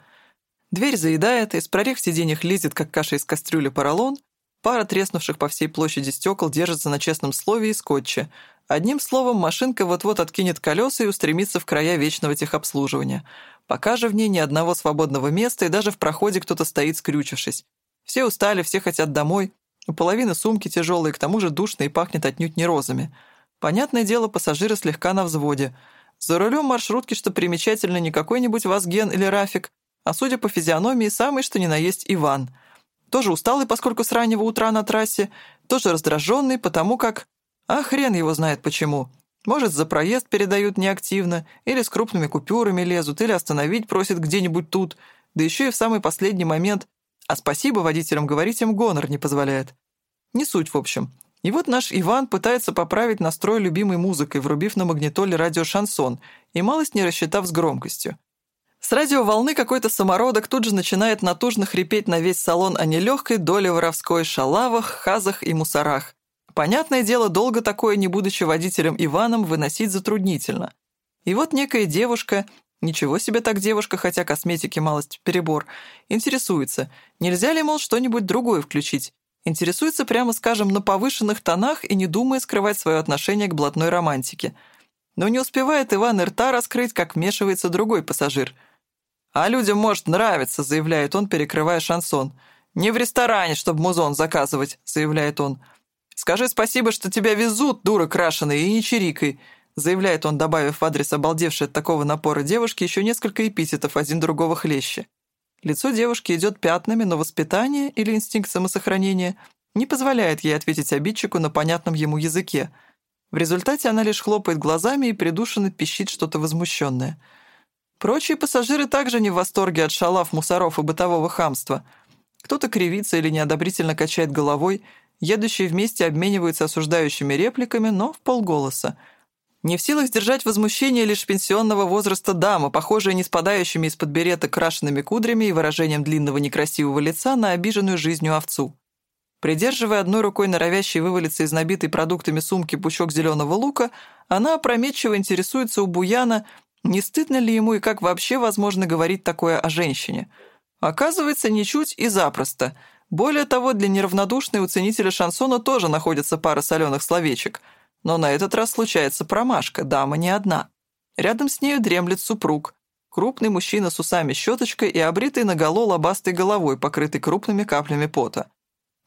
Дверь заедает, из прорех сиденьях лезет, как каша из кастрюли, поролон, пара треснувших по всей площади стекол держится на честном слове и скотче. Одним словом, машинка вот-вот откинет колеса и устремится в края вечного техобслуживания. Пока же в ней ни одного свободного места, и даже в проходе кто-то стоит, скрючившись. Все устали, все хотят домой. У половины сумки тяжелые, к тому же душно и пахнет отнюдь не розами. Понятное дело, пассажиры слегка на взводе. За рулем маршрутки, что примечательно, не какой-нибудь Вазген или Рафик, а, судя по физиономии, самый что ни на есть Иван. Тоже усталый, поскольку с раннего утра на трассе, тоже раздраженный, потому как... А хрен его знает почему. Может, за проезд передают неактивно, или с крупными купюрами лезут, или остановить просят где-нибудь тут, да еще и в самый последний момент. А спасибо водителям говорить им гонор не позволяет. Не суть, в общем. И вот наш Иван пытается поправить настрой любимой музыкой, врубив на магнитоле радиошансон и малость не рассчитав с громкостью. С радиоволны какой-то самородок тут же начинает натужно хрипеть на весь салон о нелегкой доле воровской шалавах, хазах и мусорах. Понятное дело, долго такое, не будучи водителем Иваном, выносить затруднительно. И вот некая девушка, ничего себе так девушка, хотя косметики малость перебор, интересуется, нельзя ли, мол, что-нибудь другое включить. Интересуется, прямо скажем, на повышенных тонах и не думая скрывать свое отношение к блатной романтике. Но не успевает Иван рта раскрыть, как вмешивается другой пассажир. «А людям, может, нравится», — заявляет он, перекрывая шансон. «Не в ресторане, чтобы музон заказывать», — заявляет он. «Скажи спасибо, что тебя везут, дура крашеная, и не чирикай», — заявляет он, добавив в адрес обалдевшей от такого напора девушки еще несколько эпитетов, один другого хлеще. Лицо девушки идет пятнами, но воспитание или инстинкт самосохранения не позволяет ей ответить обидчику на понятном ему языке. В результате она лишь хлопает глазами и придушенно пищит что-то возмущенное. Прочие пассажиры также не в восторге от шалав, мусоров и бытового хамства. Кто-то кривится или неодобрительно качает головой, едущие вместе обмениваются осуждающими репликами, но в полголоса. Не в силах сдержать возмущение лишь пенсионного возраста дама, похожая не спадающими из-под берета крашенными кудрями и выражением длинного некрасивого лица на обиженную жизнью овцу. Придерживая одной рукой норовящий вывалиться из набитой продуктами сумки пучок зеленого лука, она опрометчиво интересуется у Буяна, не стыдно ли ему и как вообще возможно говорить такое о женщине. Оказывается, ничуть и запросто. Более того, для неравнодушной у ценителя шансона тоже находится пара соленых словечек. Но на этот раз случается промашка, дама не одна. Рядом с нею дремлет супруг. Крупный мужчина с усами-щеточкой и обритый наголо лобастой головой, покрытый крупными каплями пота.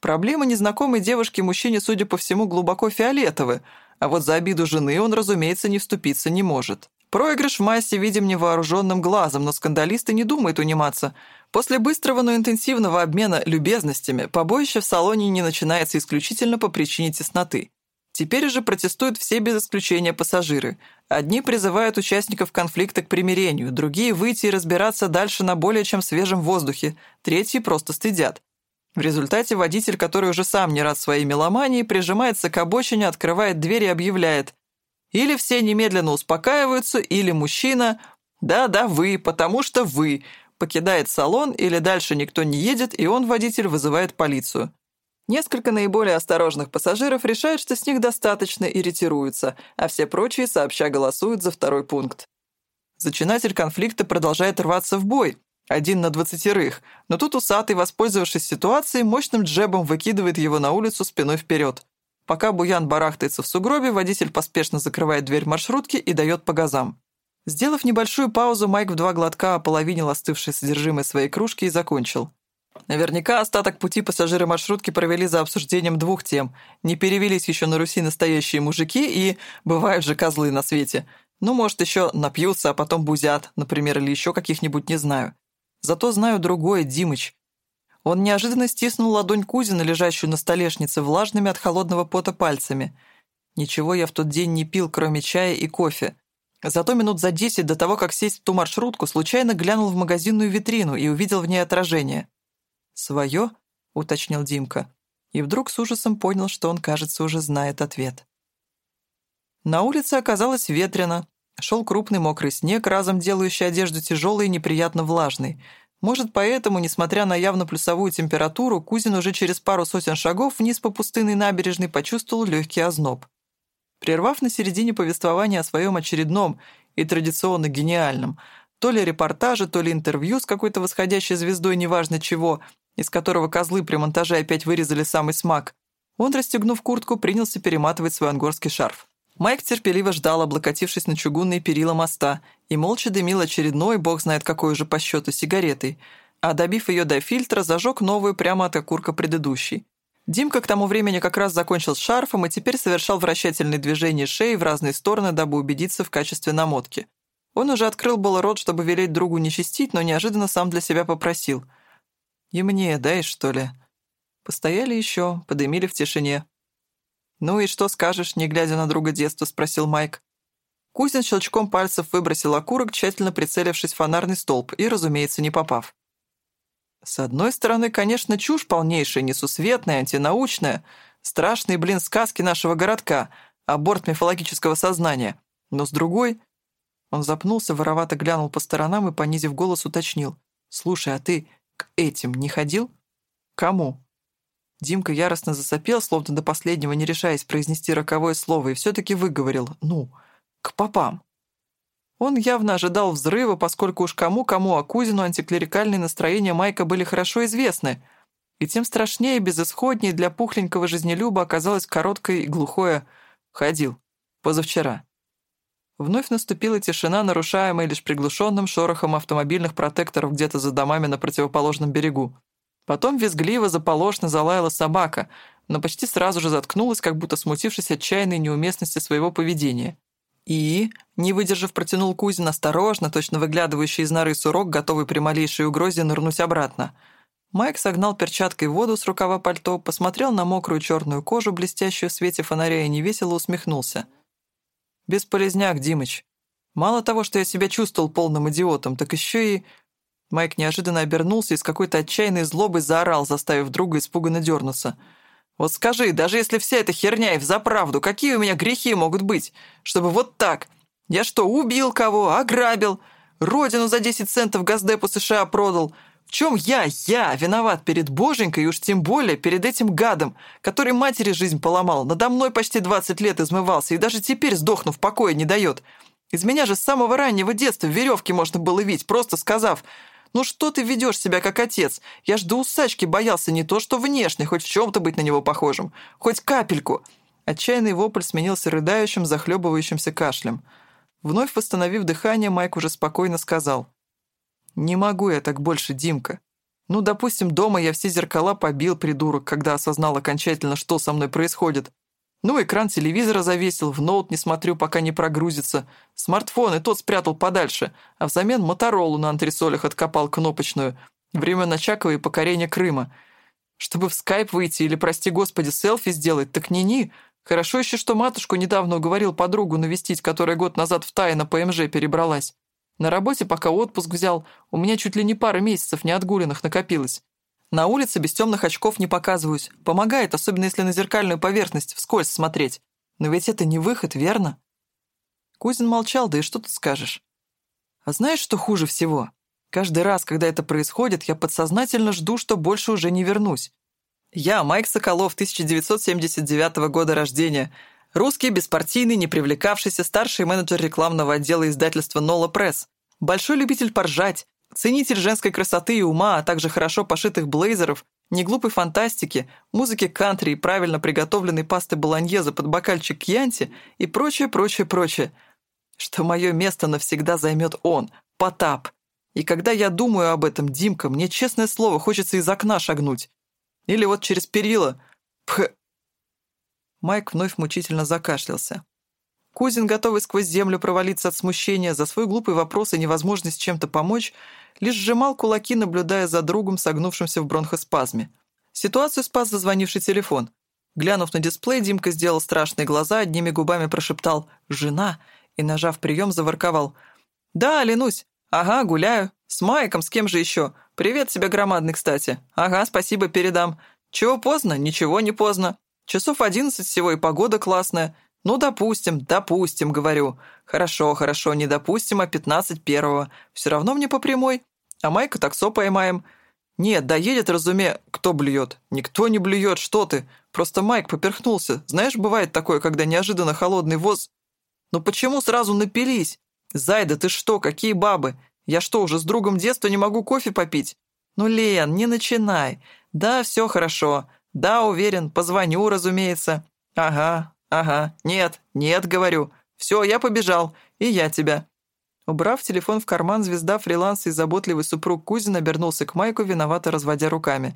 Проблемы незнакомой девушки мужчине, судя по всему, глубоко фиолетовы, а вот за обиду жены он, разумеется, не вступиться не может. Проигрыш в массе видим невооруженным глазом, но скандалисты не думают униматься. После быстрого, но интенсивного обмена любезностями побоище в салоне не начинается исключительно по причине тесноты. Теперь же протестуют все без исключения пассажиры. Одни призывают участников конфликта к примирению, другие — выйти и разбираться дальше на более чем свежем воздухе, третьи просто стыдят. В результате водитель, который уже сам не рад своей меломании, прижимается к обочине, открывает дверь и объявляет. Или все немедленно успокаиваются, или мужчина «Да-да, вы, потому что вы», покидает салон, или дальше никто не едет, и он, водитель, вызывает полицию. Несколько наиболее осторожных пассажиров решают, что с них достаточно и ретируются, а все прочие сообща голосуют за второй пункт. Зачинатель конфликта продолжает рваться в бой, один на двадцатерых, но тут усатый, воспользовавшись ситуацией, мощным джебом выкидывает его на улицу спиной вперед. Пока Буян барахтается в сугробе, водитель поспешно закрывает дверь маршрутки и дает по газам. Сделав небольшую паузу, Майк в два глотка ополовинил остывшее содержимое своей кружки и закончил. Наверняка остаток пути пассажиры маршрутки провели за обсуждением двух тем. Не перевелись еще на Руси настоящие мужики и бывают же козлы на свете. Ну, может, еще напьются, а потом бузят, например, или еще каких-нибудь не знаю. Зато знаю другое, Димыч. Он неожиданно стиснул ладонь Кузина, лежащую на столешнице, влажными от холодного пота пальцами. Ничего я в тот день не пил, кроме чая и кофе. Зато минут за десять до того, как сесть в ту маршрутку, случайно глянул в магазинную витрину и увидел в ней отражение. «Своё?» — уточнил Димка. И вдруг с ужасом понял, что он, кажется, уже знает ответ. На улице оказалось ветрено, Шел крупный мокрый снег, разом делающий одежду тяжелой и неприятно влажной. Может, поэтому, несмотря на явно плюсовую температуру, Кузин уже через пару сотен шагов вниз по пустынной набережной почувствовал легкий озноб. Прервав на середине повествования о своем очередном и традиционно гениальном, то ли репортаже, то ли интервью с какой-то восходящей звездой неважно чего, из которого козлы при монтаже опять вырезали самый смак, он, расстегнув куртку, принялся перематывать свой ангорский шарф. Майк терпеливо ждал, облокотившись на чугунные перила моста, и молча дымил очередной, бог знает какой уже по счету, сигаретой, а добив ее до фильтра, зажег новую прямо от окурка предыдущей. Димка к тому времени как раз закончил с шарфом и теперь совершал вращательные движения шеи в разные стороны, дабы убедиться в качестве намотки. Он уже открыл было рот, чтобы велеть другу не чистить, но неожиданно сам для себя попросил. «И мне дай, что ли?» Постояли еще, подымили в тишине. «Ну и что скажешь, не глядя на друга детства?» — спросил Майк. Кузин щелчком пальцев выбросил окурок, тщательно прицелившись в фонарный столб и, разумеется, не попав. С одной стороны, конечно, чушь полнейшая, несусветная, антинаучная, страшные, блин, сказки нашего городка, аборт мифологического сознания. Но с другой... Он запнулся, воровато глянул по сторонам и, понизив голос, уточнил. «Слушай, а ты к этим не ходил?» «Кому?» Димка яростно засопел, словно до последнего не решаясь произнести роковое слово, и все-таки выговорил «ну, к попам». Он явно ожидал взрыва, поскольку уж кому-кому, а Кузину антиклерикальные настроения Майка были хорошо известны, и тем страшнее и безысходнее для пухленького жизнелюба оказалось короткое и глухое «ходил, позавчера». Вновь наступила тишина, нарушаемая лишь приглушенным шорохом автомобильных протекторов где-то за домами на противоположном берегу. Потом визгливо, заполошно залаяла собака, но почти сразу же заткнулась, как будто смутившись отчаянной неуместности своего поведения. И, не выдержав, протянул Кузин осторожно, точно выглядывающий из норы сурок, готовый при малейшей угрозе нырнуть обратно. Майк согнал перчаткой воду с рукава пальто, посмотрел на мокрую черную кожу, блестящую в свете фонаря, и невесело усмехнулся. «Бесполезняк, Димыч. Мало того, что я себя чувствовал полным идиотом, так еще и...» Майк неожиданно обернулся и с какой-то отчаянной злобой заорал, заставив друга испуганно дернуться — вот скажи, даже если вся эта херня и взаправду, какие у меня грехи могут быть? Чтобы вот так. Я что, убил кого? Ограбил? Родину за 10 центов Газдепу США продал? В чем я, я, виноват перед Боженькой и уж тем более перед этим гадом, который матери жизнь поломал, надо мной почти 20 лет измывался и даже теперь, сдохнув, покоя не дает. Из меня же с самого раннего детства веревки можно было видеть, просто сказав «Ну что ты ведешь себя как отец? Я ж до усачки боялся не то что внешне, хоть в чем-то быть на него похожим. Хоть капельку!» Отчаянный вопль сменился рыдающим, захлебывающимся кашлем. Вновь восстановив дыхание, Майк уже спокойно сказал. «Не могу я так больше, Димка. Ну, допустим, дома я все зеркала побил, придурок, когда осознал окончательно, что со мной происходит. Ну, экран телевизора завесил, в ноут не смотрю, пока не прогрузится. Смартфон и тот спрятал подальше, а взамен Моторолу на антресолях откопал кнопочную. Времен Очакова и покорения Крыма. Чтобы в скайп выйти или, прости господи, селфи сделать, так ни-ни. Хорошо еще, что матушку недавно уговорил подругу навестить, которая год назад в Тае на ПМЖ перебралась. На работе, пока отпуск взял, у меня чуть ли не пара месяцев неотгуленных накопилось. На улице без темных очков не показываюсь. Помогает, особенно если на зеркальную поверхность вскользь смотреть. Но ведь это не выход, верно?» Кузин молчал, да и что тут скажешь? «А знаешь, что хуже всего? Каждый раз, когда это происходит, я подсознательно жду, что больше уже не вернусь. Я Майк Соколов, 1979 года рождения. Русский, беспартийный, не привлекавшийся старший менеджер рекламного отдела издательства «Нола Пресс». Большой любитель поржать, Ценитель женской красоты и ума, а также хорошо пошитых блейзеров, неглупой фантастики, музыки кантри и правильно приготовленной пасты болоньезе под бокальчик кьянти и прочее, прочее, прочее. Что мое место навсегда займет он, Потап. И когда я думаю об этом, Димка, мне, честное слово, хочется из окна шагнуть. Или вот через перила. Пх. Майк вновь мучительно закашлялся. Кузин, готовый сквозь землю провалиться от смущения за свой глупый вопрос и невозможность чем-то помочь, лишь сжимал кулаки, наблюдая за другом, согнувшимся в бронхоспазме. Ситуацию спас зазвонивший телефон. Глянув на дисплей, Димка сделал страшные глаза, одними губами прошептал «Жена!» и, нажав прием, заворковал. «Да, ленусь. Ага, гуляю. С Майком, с кем же еще? Привет тебе, громадный, кстати. Ага, спасибо, передам. Чего поздно? Ничего не поздно. Часов одиннадцать всего и погода классная. «Ну, допустим, допустим», — говорю. «Хорошо, хорошо, не допустим, а пятнадцать первого. Все равно мне по прямой. А Майка таксо поймаем». «Нет, доедет, разуме...» «Кто блюет?» «Никто не блюет, что ты? Просто Майк поперхнулся. Знаешь, бывает такое, когда неожиданно холодный воз...» «Ну почему сразу напились?» «Зайда, ты что, какие бабы? Я что, уже с другом детства не могу кофе попить?» «Ну, Лен, не начинай. Да, все хорошо. Да, уверен, позвоню, разумеется. Ага, «Ага, нет, нет, говорю. Все, я побежал. И я тебя». Убрав телефон в карман, звезда фриланса и заботливый супруг Кузин обернулся к Майку, виновато разводя руками.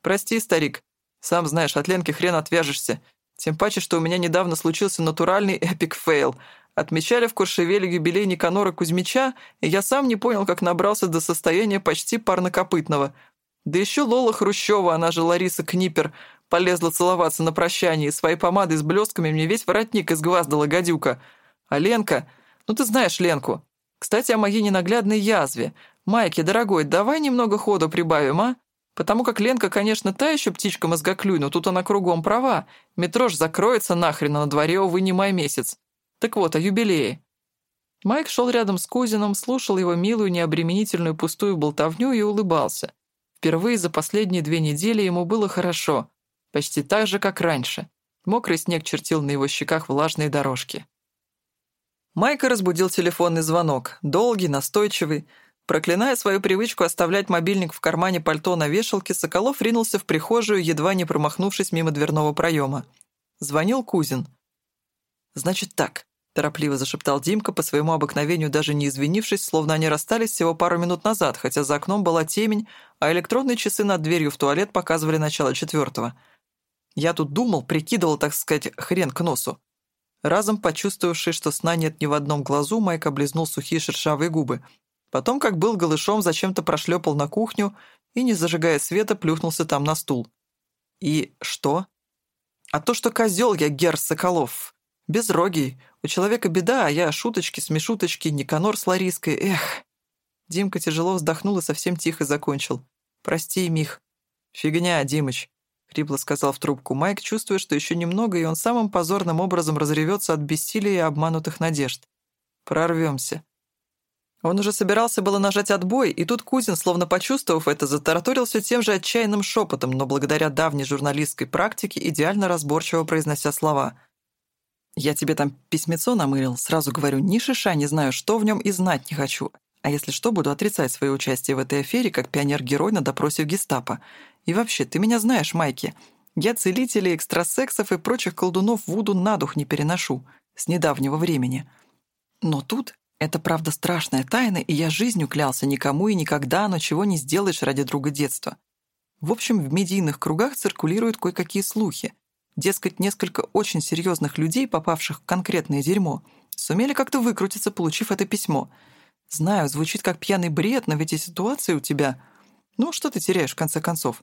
«Прости, старик. Сам знаешь, от Ленки хрен отвяжешься. Тем паче, что у меня недавно случился натуральный epic fail. Отмечали в Куршевеле юбилей Никанора Кузьмича, и я сам не понял, как набрался до состояния почти парнокопытного. Да еще Лола Хрущева, она же Лариса Книпер, Полезла целоваться на прощание, своей помадой с блестками мне весь воротник изгваздала гадюка. А Ленка... Ну ты знаешь Ленку. Кстати, о моей ненаглядной язве. Майки, дорогой, давай немного хода прибавим, а? Потому как Ленка, конечно, та еще птичка мозгоклюй, но тут она кругом права. Метро ж закроется нахрен, а на дворе, увы, не май месяц. Так вот, о юбилее. Майк шел рядом с Кузином, слушал его милую, необременительную пустую болтовню и улыбался. Впервые за последние две недели ему было хорошо. Почти так же, как раньше. Мокрый снег чертил на его щеках влажные дорожки. Майка разбудил телефонный звонок, долгий, настойчивый. Проклиная свою привычку оставлять мобильник в кармане пальто на вешалке, Соколов ринулся в прихожую, едва не промахнувшись мимо дверного проема. Звонил Кузин. «Значит так. Торопливо зашептал Димка, по своему обыкновению даже не извинившись, словно они расстались всего пару минут назад, хотя за окном была темень, а электронные часы над дверью в туалет показывали начало четвертого. Я тут думал, прикидывал, так сказать, хрен к носу. Разом почувствовавший, что сна нет ни в одном глазу, Майк облизнул сухие шершавые губы. Потом, как был голышом, зачем-то прошлепал на кухню и, не зажигая света, плюхнулся там на стул. И что? А то, что козел я, Герр Соколов. Безрогий. У человека беда, а я шуточки, смешуточки, Никанор с Лариской. Эх. Димка тяжело вздохнул и совсем тихо закончил. «Прости, Мих». «Фигня, Димыч», — хрипло сказал в трубку Майк, чувствуя, что еще немного, и он самым позорным образом разревется от бессилия и обманутых надежд. «Прорвемся». Он уже собирался было нажать отбой, и тут Кузин, словно почувствовав это, затараторил все тем же отчаянным шепотом, но благодаря давней журналистской практике идеально разборчиво произнося слова. «Я тебе там письмецо намылил, сразу говорю, ни шиша не знаю, что в нем и знать не хочу. А если что, буду отрицать свое участие в этой афере как пионер-герой на допросе в гестапо. И вообще, ты меня знаешь, Майки. Я целителей, экстрасексов и прочих колдунов Вуду на дух не переношу. С недавнего времени. Но тут это, правда, страшная тайна, и я жизнью клялся никому и никогда, но чего не сделаешь ради друга детства. В общем, в медийных кругах циркулируют кое-какие слухи. Дескать, несколько очень серьезных людей, попавших в конкретное дерьмо, сумели как-то выкрутиться, получив это письмо. Знаю, звучит как пьяный бред, но ведь и ситуация у тебя... Ну, что ты теряешь, в конце концов?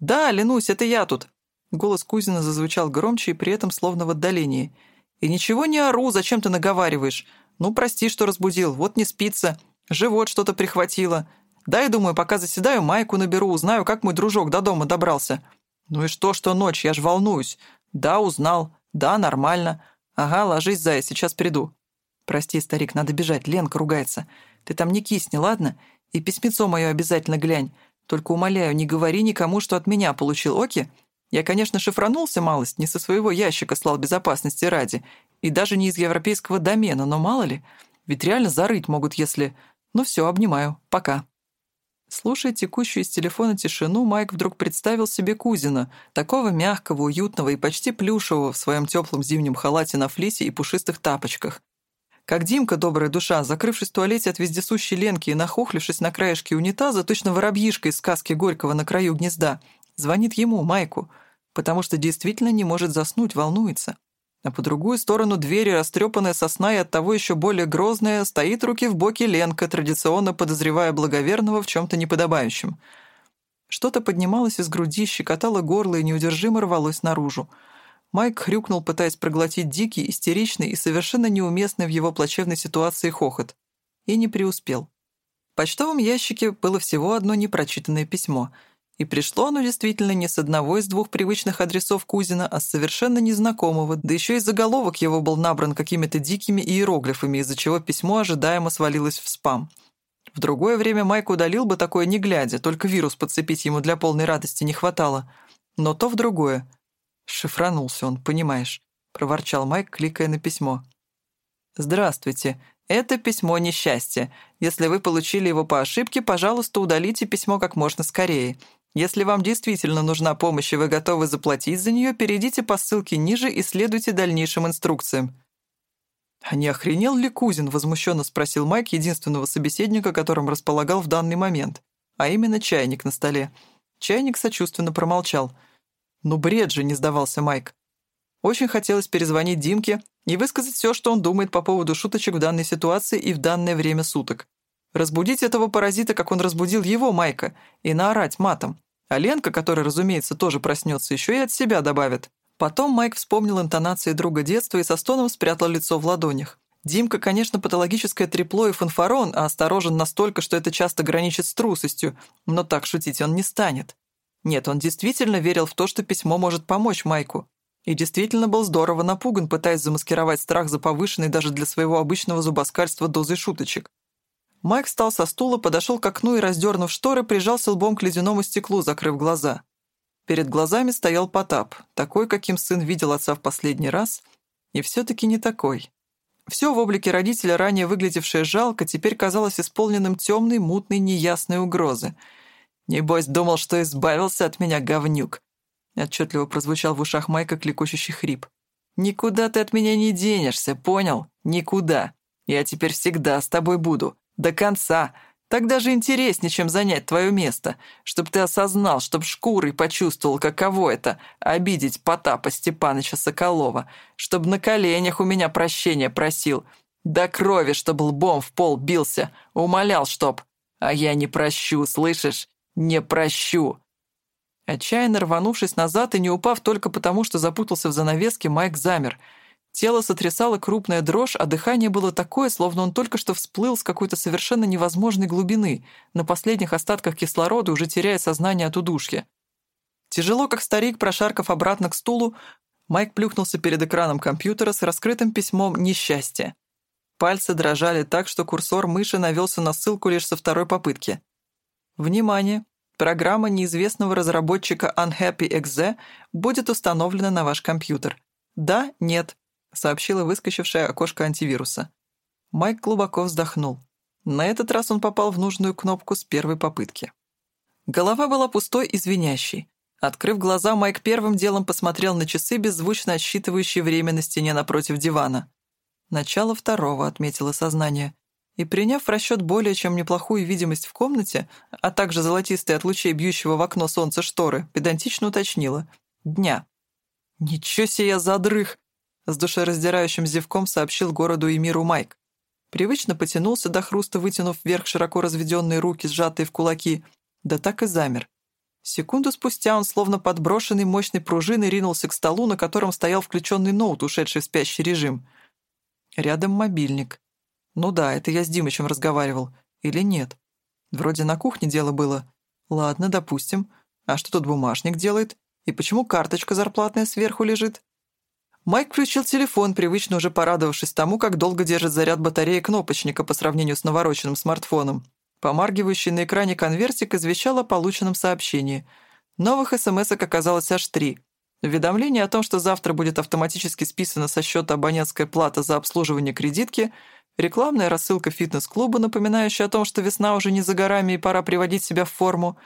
«Да, Ленусь, это я тут!» Голос Кузина зазвучал громче и при этом словно в отдалении. «И ничего не ору, зачем ты наговариваешь? «Ну, прости, что разбудил. Вот не спится. Живот что-то прихватило. Дай, думаю, пока заседаю, майку наберу, узнаю, как мой дружок до дома добрался. Ну и что, что ночь, я ж волнуюсь. Да, узнал. Да, нормально. Ага, ложись, зая, сейчас приду. Прости, старик, надо бежать, Ленка ругается. Ты там не кисни, ладно? И письмецо мое обязательно глянь. Только умоляю, не говори никому, что от меня получил, оки? Я, конечно, шифранулся малость, не со своего ящика слал безопасности ради, и даже не из европейского домена, но мало ли, ведь реально зарыть могут, если... Ну все, обнимаю. Пока. Слушая текущую из телефона тишину, Майк вдруг представил себе кузина, такого мягкого, уютного и почти плюшевого в своем теплом зимнем халате на флисе и пушистых тапочках. Как Димка, добрая душа, закрывшись в туалете от вездесущей Ленки и нахохлившись на краешке унитаза, точно воробьишка из сказки Горького на краю гнезда, звонит ему, Майку, потому что действительно не может заснуть, волнуется а по другую сторону двери, растрепанная сосна и оттого еще более грозная, стоит руки в боки Ленка, традиционно подозревая благоверного в чем-то неподобающем. Что-то поднималось из груди, щекотало горло и неудержимо рвалось наружу. Майк хрюкнул, пытаясь проглотить дикий, истеричный и совершенно неуместный в его плачевной ситуации хохот. И не преуспел. В почтовом ящике было всего одно непрочитанное письмо — и пришло оно действительно не с одного из двух привычных адресов Кузина, а с совершенно незнакомого, да еще и заголовок его был набран какими-то дикими иероглифами, из-за чего письмо ожидаемо свалилось в спам. В другое время Майк удалил бы такое не глядя, только вирус подцепить ему для полной радости не хватало. Но то в другое. Шифранулся он, понимаешь, проворчал Майк, кликая на письмо. «Здравствуйте. Это письмо несчастья. Если вы получили его по ошибке, пожалуйста, удалите письмо как можно скорее. Если вам действительно нужна помощь и вы готовы заплатить за нее, перейдите по ссылке ниже и следуйте дальнейшим инструкциям». «А не охренел ли Кузин?» — возмущенно спросил Майк единственного собеседника, которым располагал в данный момент, а именно чайник на столе. Чайник сочувственно промолчал. «Ну бред же!» — не сдавался Майк. Очень хотелось перезвонить Димке и высказать все, что он думает по поводу шуточек в данной ситуации и в данное время суток. Разбудить этого паразита, как он разбудил его, Майка, и наорать матом. А Ленка, которая, разумеется, тоже проснется, еще и от себя добавит. Потом Майк вспомнил интонации друга детства и со стоном спрятал лицо в ладонях. Димка, конечно, патологическое трепло и фанфарон, а осторожен настолько, что это часто граничит с трусостью, но так шутить он не станет. Нет, он действительно верил в то, что письмо может помочь Майку. И действительно был здорово напуган, пытаясь замаскировать страх за повышенный даже для своего обычного зубоскальства дозой шуточек. Майк встал со стула, подошел к окну и, раздернув шторы, прижался лбом к ледяному стеклу, закрыв глаза. Перед глазами стоял Потап, такой, каким сын видел отца в последний раз, и все-таки не такой. Все в облике родителя, ранее выглядевшее жалко, теперь казалось исполненным темной, мутной, неясной угрозы. «Небось, думал, что избавился от меня, говнюк», отчетливо прозвучал в ушах Майка клекочущий хрип. Никуда ты от меня не денешься, понял? Никуда. Я теперь всегда с тобой буду. До конца. Так даже интереснее, чем занять твое место. Чтоб ты осознал, чтоб шкурой почувствовал, каково это — обидеть Потапа Степаныча Соколова. Чтоб на коленях у меня прощения просил. До крови, чтоб лбом в пол бился. Умолял, чтоб. А я не прощу, слышишь? Не прощу. Отчаянно рванувшись назад и не упав только потому, что запутался в занавеске, Майк замер — Тело сотрясало крупная дрожь, а дыхание было такое, словно он только что всплыл с какой-то совершенно невозможной глубины, на последних остатках кислорода, уже теряя сознание от удушья. Тяжело, как старик, прошаркав обратно к стулу, Майк плюхнулся перед экраном компьютера с раскрытым письмом «Несчастье». Пальцы дрожали так, что курсор мыши навелся на ссылку лишь со второй попытки. Внимание! Программа неизвестного разработчика Unhappy Exe будет установлена на ваш компьютер. Да, нет, сообщило выскочившее окошко антивируса. Майк глубоко вздохнул. На этот раз он попал в нужную кнопку с первой попытки. Голова была пустой и звенящей. Открыв глаза, Майк первым делом посмотрел на часы, беззвучно отсчитывающие время на стене напротив дивана. «Начало второго», — отметило сознание. И, приняв в расчет более чем неплохую видимость в комнате, а также золотистые от лучей бьющего в окно солнца шторы, педантично уточнила. «Дня». «Ничего себе я задрых!» С душераздирающим зевком сообщил городу и миру Майк. Привычно потянулся до хруста, вытянув вверх широко разведенные руки, сжатые в кулаки, да так и замер. Секунду спустя он, словно подброшенный мощной пружиной, ринулся к столу, на котором стоял включенный ноут, ушедший в спящий режим. Рядом мобильник. Ну да, это я с Димычем разговаривал. Или нет? Вроде на кухне дело было. Ладно, допустим. А что тут бумажник делает? И почему карточка зарплатная сверху лежит? Майк включил телефон, привычно уже порадовавшись тому, как долго держит заряд батареи кнопочника по сравнению с навороченным смартфоном. Помаргивающий на экране конвертик извещал о полученном сообщении. Новых смс оказалось аж три. Уведомление о том, что завтра будет автоматически списана со счета абонентская плата за обслуживание кредитки, рекламная рассылка фитнес-клуба, напоминающая о том, что весна уже не за горами и пора приводить себя в форму.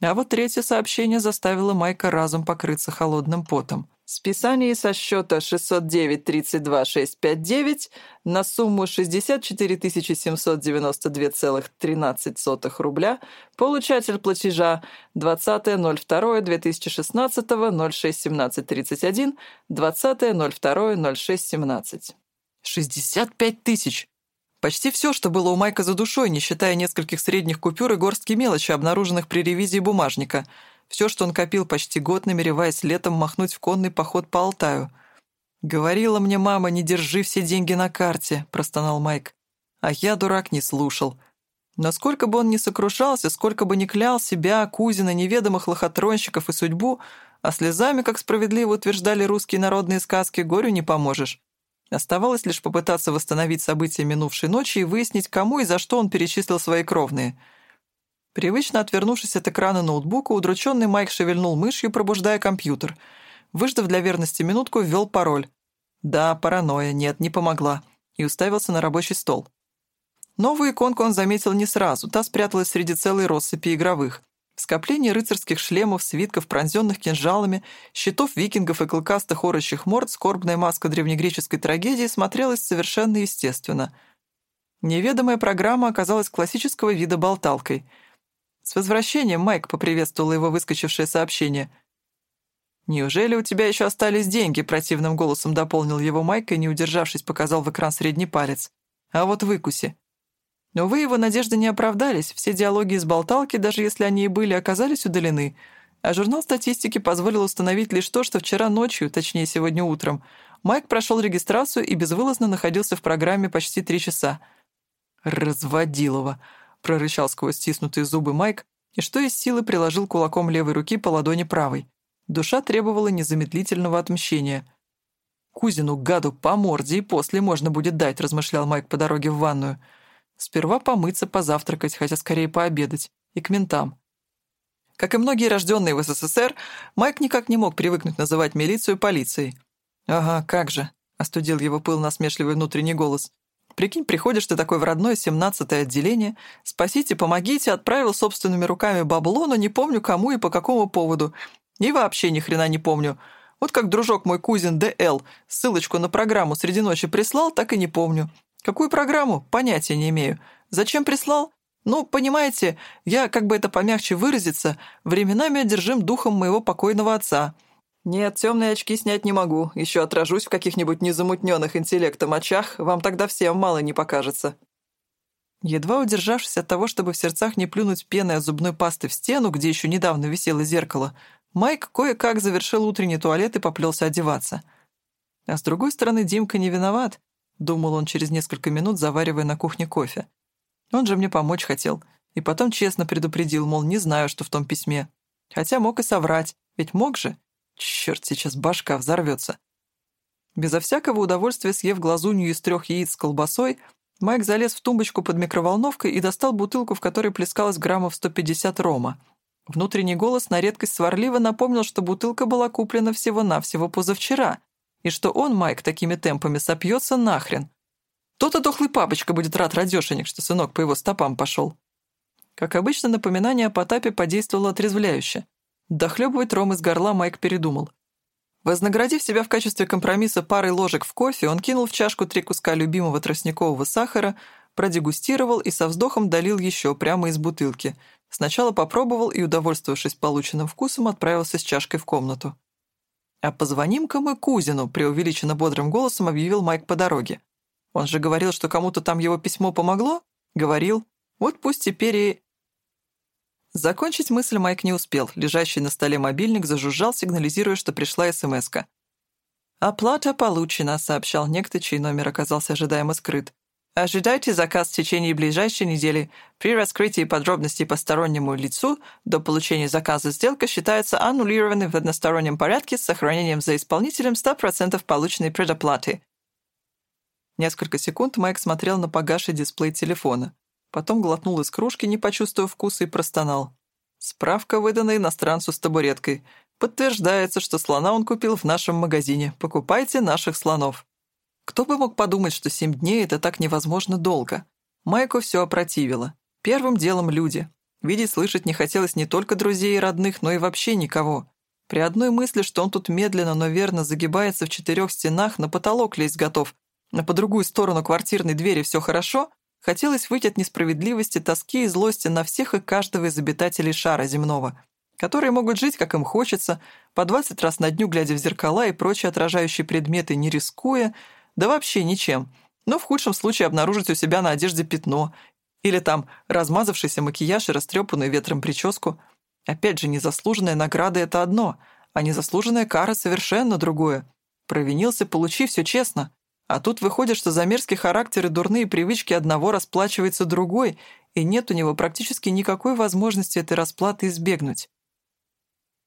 А вот третье сообщение заставило Майка разум покрыться холодным потом. Списание со счета 609-32-659 на сумму 64 792,13 рубля получатель платежа 20.02.2016 061731 20.02.0617. 65 тысяч! Почти все, что было у Майка за душой, не считая нескольких средних купюр и горстки мелочи, обнаруженных при ревизии бумажника — все, что он копил почти год, намереваясь летом махнуть в конный поход по Алтаю. «Говорила мне мама, не держи все деньги на карте», — простонал Майк. А я, дурак, не слушал. Но сколько бы он ни сокрушался, сколько бы ни клял себя, кузина, неведомых лохотронщиков и судьбу, а слезами, как справедливо утверждали русские народные сказки, горю не поможешь. Оставалось лишь попытаться восстановить события минувшей ночи и выяснить, кому и за что он перечислил свои кровные — Привычно отвернувшись от экрана ноутбука, удрученный Майк шевельнул мышью, пробуждая компьютер. Выждав для верности минутку, ввел пароль. Да, паранойя, нет, не помогла. И уставился на рабочий стол. Новую иконку он заметил не сразу, та спряталась среди целой россыпи игровых. Скопление рыцарских шлемов, свитков, пронзенных кинжалами, щитов викингов и клыкастых орочих морд, скорбная маска древнегреческой трагедии смотрелась совершенно естественно. Неведомая программа оказалась классического вида болталкой — «С возвращением, Майк!» — поприветствовало его выскочившее сообщение. «Неужели у тебя еще остались деньги?» — противным голосом дополнил его Майк и, не удержавшись, показал в экран средний палец. «А вот выкуси». Увы, его надежды не оправдались, все диалоги из болталки, даже если они и были, оказались удалены, а журнал статистики позволил установить лишь то, что вчера ночью, точнее сегодня утром, Майк прошел регистрацию и безвылазно находился в программе почти три часа. «Разводилово!» Прорычал сквозь стиснутые зубы Майк и что из силы приложил кулаком левой руки по ладони правой. Душа требовала незамедлительного отмщения. «Кузину, гаду, по морде и после можно будет дать», — размышлял Майк по дороге в ванную. «Сперва помыться, позавтракать, хотя скорее пообедать, и к ментам». Как и многие рожденные в СССР, Майк никак не мог привыкнуть называть милицию полицией. «Ага, как же», — остудил его пыл насмешливый внутренний голос. Прикинь, приходишь ты такой в родное 17-е отделение, спасите, помогите, отправил собственными руками бабло, но не помню кому и по какому поводу. И вообще ни хрена не помню. Вот как дружок мой кузин Д.Л. ссылочку на программу среди ночи прислал, так и не помню. Какую программу? Понятия не имею. Зачем прислал? Ну, понимаете, я, как бы это помягче выразиться, временами одержим духом моего покойного отца. Нет, темные очки снять не могу. Еще отражусь в каких-нибудь незамутненных интеллектом очах, вам тогда всем мало не покажется. Едва удержавшись от того, чтобы в сердцах не плюнуть пеной от зубной пасты в стену, где еще недавно висело зеркало, Майк кое-как завершил утренний туалет и поплелся одеваться. А с другой стороны, Димка не виноват, думал он через несколько минут, заваривая на кухне кофе. Он же мне помочь хотел. И потом честно предупредил, мол, не знаю, что в том письме. Хотя мог и соврать, ведь мог же. Черт, сейчас башка взорвется. Безо всякого удовольствия съев глазунью из трех яиц с колбасой, Майк залез в тумбочку под микроволновкой и достал бутылку, в которой плескалось граммов 150 рома. Внутренний голос на редкость сварливо напомнил, что бутылка была куплена всего-навсего позавчера, и что он, Майк, такими темпами сопьется нахрен. То-то дохлый папочка будет рад радешенек, что сынок по его стопам пошел. Как обычно, напоминание о Потапе подействовало отрезвляюще. Дохлебывать ром из горла Майк передумал. Вознаградив себя в качестве компромисса парой ложек в кофе, он кинул в чашку три куска любимого тростникового сахара, продегустировал и со вздохом долил еще прямо из бутылки. Сначала попробовал и, удовольствовавшись полученным вкусом, отправился с чашкой в комнату. «А позвоним-ка мы Кузину», — преувеличенно бодрым голосом объявил Майк по дороге. «Он же говорил, что кому-то там его письмо помогло?» «Говорил. Вот пусть теперь и...» Закончить мысль Майк не успел. Лежащий на столе мобильник зажужжал, сигнализируя, что пришла СМС-ка. «Оплата получена», — сообщал некто, чей номер оказался ожидаемо скрыт. «Ожидайте заказ в течение ближайшей недели. При раскрытии подробностей постороннему лицу до получения заказа сделка считается аннулированной в одностороннем порядке с сохранением за исполнителем 100% полученной предоплаты». Несколько секунд Майк смотрел на погаший дисплей телефона. Потом глотнул из кружки, не почувствовав вкуса, и простонал. Справка выдана иностранцу с табуреткой. Подтверждается, что слона он купил в нашем магазине. Покупайте наших слонов. Кто бы мог подумать, что семь дней — это так невозможно долго. Майку все опротивило. Первым делом люди. Видеть, слышать не хотелось не только друзей и родных, но и вообще никого. При одной мысли, что он тут медленно, но верно загибается в четырех стенах, на потолок лезть готов, а по другую сторону квартирной двери все хорошо, Хотелось выйти от несправедливости, тоски и злости на всех и каждого из обитателей шара земного, которые могут жить, как им хочется, по 20 раз на дню глядя в зеркала и прочие отражающие предметы, не рискуя, да вообще ничем, но в худшем случае обнаружить у себя на одежде пятно или там размазавшийся макияж и растрепанную ветром прическу. Опять же, незаслуженная награда — это одно, а незаслуженная кара — совершенно другое. Провинился, получи все честно. А тут выходит, что за мерзкий характер и дурные привычки одного расплачивается другой, и нет у него практически никакой возможности этой расплаты избегнуть.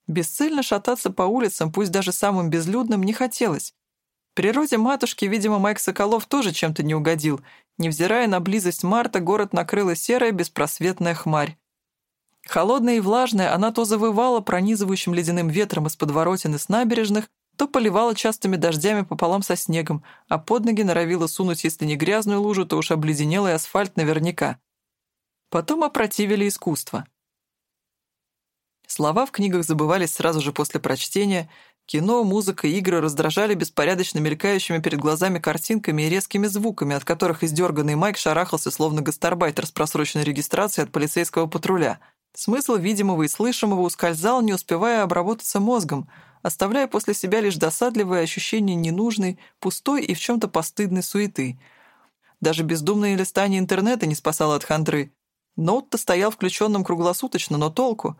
Бесцельно шататься по улицам, пусть даже самым безлюдным, не хотелось. Природе матушки, видимо, Майк Соколов тоже чем-то не угодил. Невзирая на близость марта, город накрыла серая беспросветная хмарь. Холодная и влажная, она то завывала пронизывающим ледяным ветром из подворотен и с набережных, то поливала частыми дождями пополам со снегом, а под ноги норовила сунуть, если не грязную лужу, то уж обледенелый асфальт наверняка. Потом опротивили искусство. Слова в книгах забывались сразу же после прочтения, кино, музыка, игры раздражали беспорядочно мелькающими перед глазами картинками и резкими звуками, от которых издерганный Майк шарахался, словно гастарбайтер с просроченной регистрацией от полицейского патруля. Смысл видимого и слышимого ускользал, не успевая обработаться мозгом — оставляя после себя лишь досадливое ощущение ненужной, пустой и в чем-то постыдной суеты. Даже бездумное листание интернета не спасало от хандры. Ноут-то стоял включенным круглосуточно, но толку?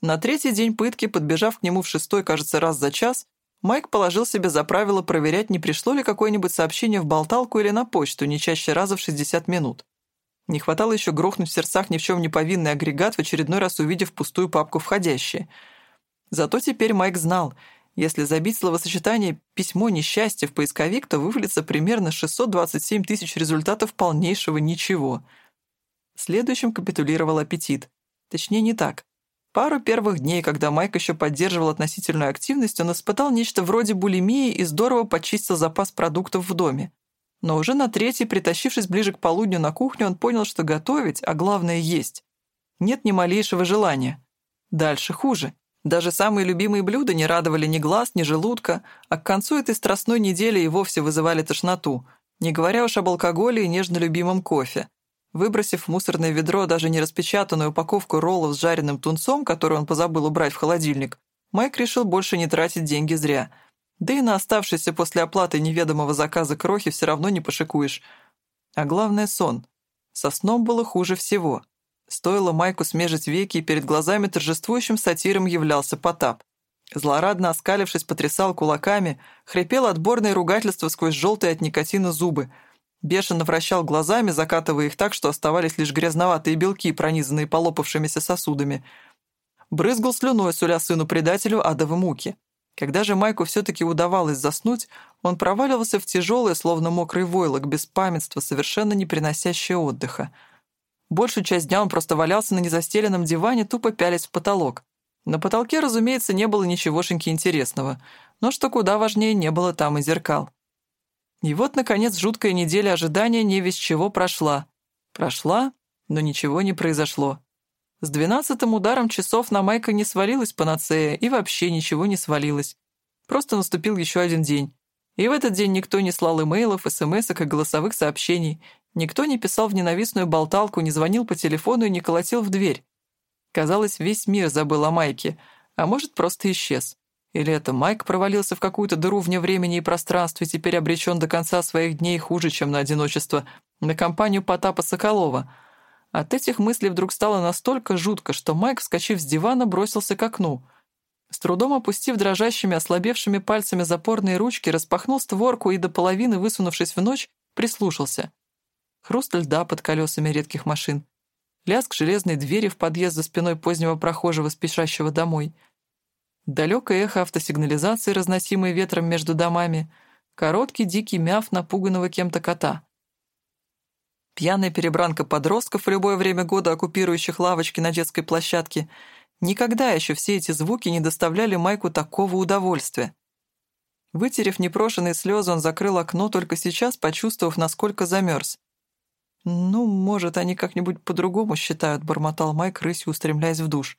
На третий день пытки, подбежав к нему в шестой, кажется, раз за час, Майк положил себе за правило проверять, не пришло ли какое-нибудь сообщение в болталку или на почту не чаще раза в 60 минут. Не хватало еще грохнуть в сердцах ни в чем не повинный агрегат, в очередной раз увидев пустую папку «Входящие». Зато теперь Майк знал, если забить словосочетание «письмо несчастья» в поисковик, то вывалится примерно 627 тысяч результатов полнейшего ничего. Следующим капитулировал аппетит. Точнее, не так. Пару первых дней, когда Майк еще поддерживал относительную активность, он испытал нечто вроде булимии и здорово почистил запас продуктов в доме. Но уже на третий, притащившись ближе к полудню на кухню, он понял, что готовить, а главное есть. Нет ни малейшего желания. Дальше хуже. Даже самые любимые блюда не радовали ни глаз, ни желудка, а к концу этой страстной недели и вовсе вызывали тошноту, не говоря уж об алкоголе и нежно любимом кофе. Выбросив в мусорное ведро даже не распечатанную упаковку роллов с жареным тунцом, которую он позабыл убрать в холодильник, Майк решил больше не тратить деньги зря. Да и на оставшиеся после оплаты неведомого заказа крохи все равно не пошикуешь. А главное — сон. Со сном было хуже всего. Стоило Майку смежить веки, и перед глазами торжествующим сатиром являлся Потап. Злорадно оскалившись, потрясал кулаками, хрипел отборное ругательство сквозь желтые от никотина зубы, бешено вращал глазами, закатывая их так, что оставались лишь грязноватые белки, пронизанные полопавшимися сосудами. Брызгал слюной, суля сыну-предателю адовы муки. Когда же Майку все-таки удавалось заснуть, он проваливался в тяжелое, словно мокрый войлок, беспамятство, совершенно не приносящее отдыха. Большую часть дня он просто валялся на незастеленном диване, тупо пялясь в потолок. На потолке, разумеется, не было ничегошеньки интересного, но что куда важнее, не было там и зеркал. И вот, наконец, жуткая неделя ожидания не весь чего прошла. Прошла, но ничего не произошло. С двенадцатым ударом часов на Майка не свалилась панацея, и вообще ничего не свалилось. Просто наступил еще один день. И в этот день никто не слал имейлов, смс и голосовых сообщений, Никто не писал в ненавистную болталку, не звонил по телефону и не колотил в дверь. Казалось, весь мир забыл о Майке, а может, просто исчез. Или это Майк провалился в какую-то дыру вне времени и пространства и теперь обречен до конца своих дней хуже, чем на одиночество, на компанию Потапа Соколова. От этих мыслей вдруг стало настолько жутко, что Майк, вскочив с дивана, бросился к окну. С трудом опустив дрожащими, ослабевшими пальцами запорные ручки, распахнул створку и до половины, высунувшись в ночь, прислушался — хруст льда под колесами редких машин, лязг железной двери в подъезд за спиной позднего прохожего, спешащего домой, далекое эхо автосигнализации, разносимое ветром между домами, короткий дикий мяв напуганного кем-то кота. Пьяная перебранка подростков в любое время года, оккупирующих лавочки на детской площадке. Никогда еще все эти звуки не доставляли Майку такого удовольствия. Вытерев непрошенные слезы, он закрыл окно, только сейчас почувствовав, насколько замерз. «Ну, может, они как-нибудь по-другому считают», — бормотал Майк, рысью устремляясь в душ.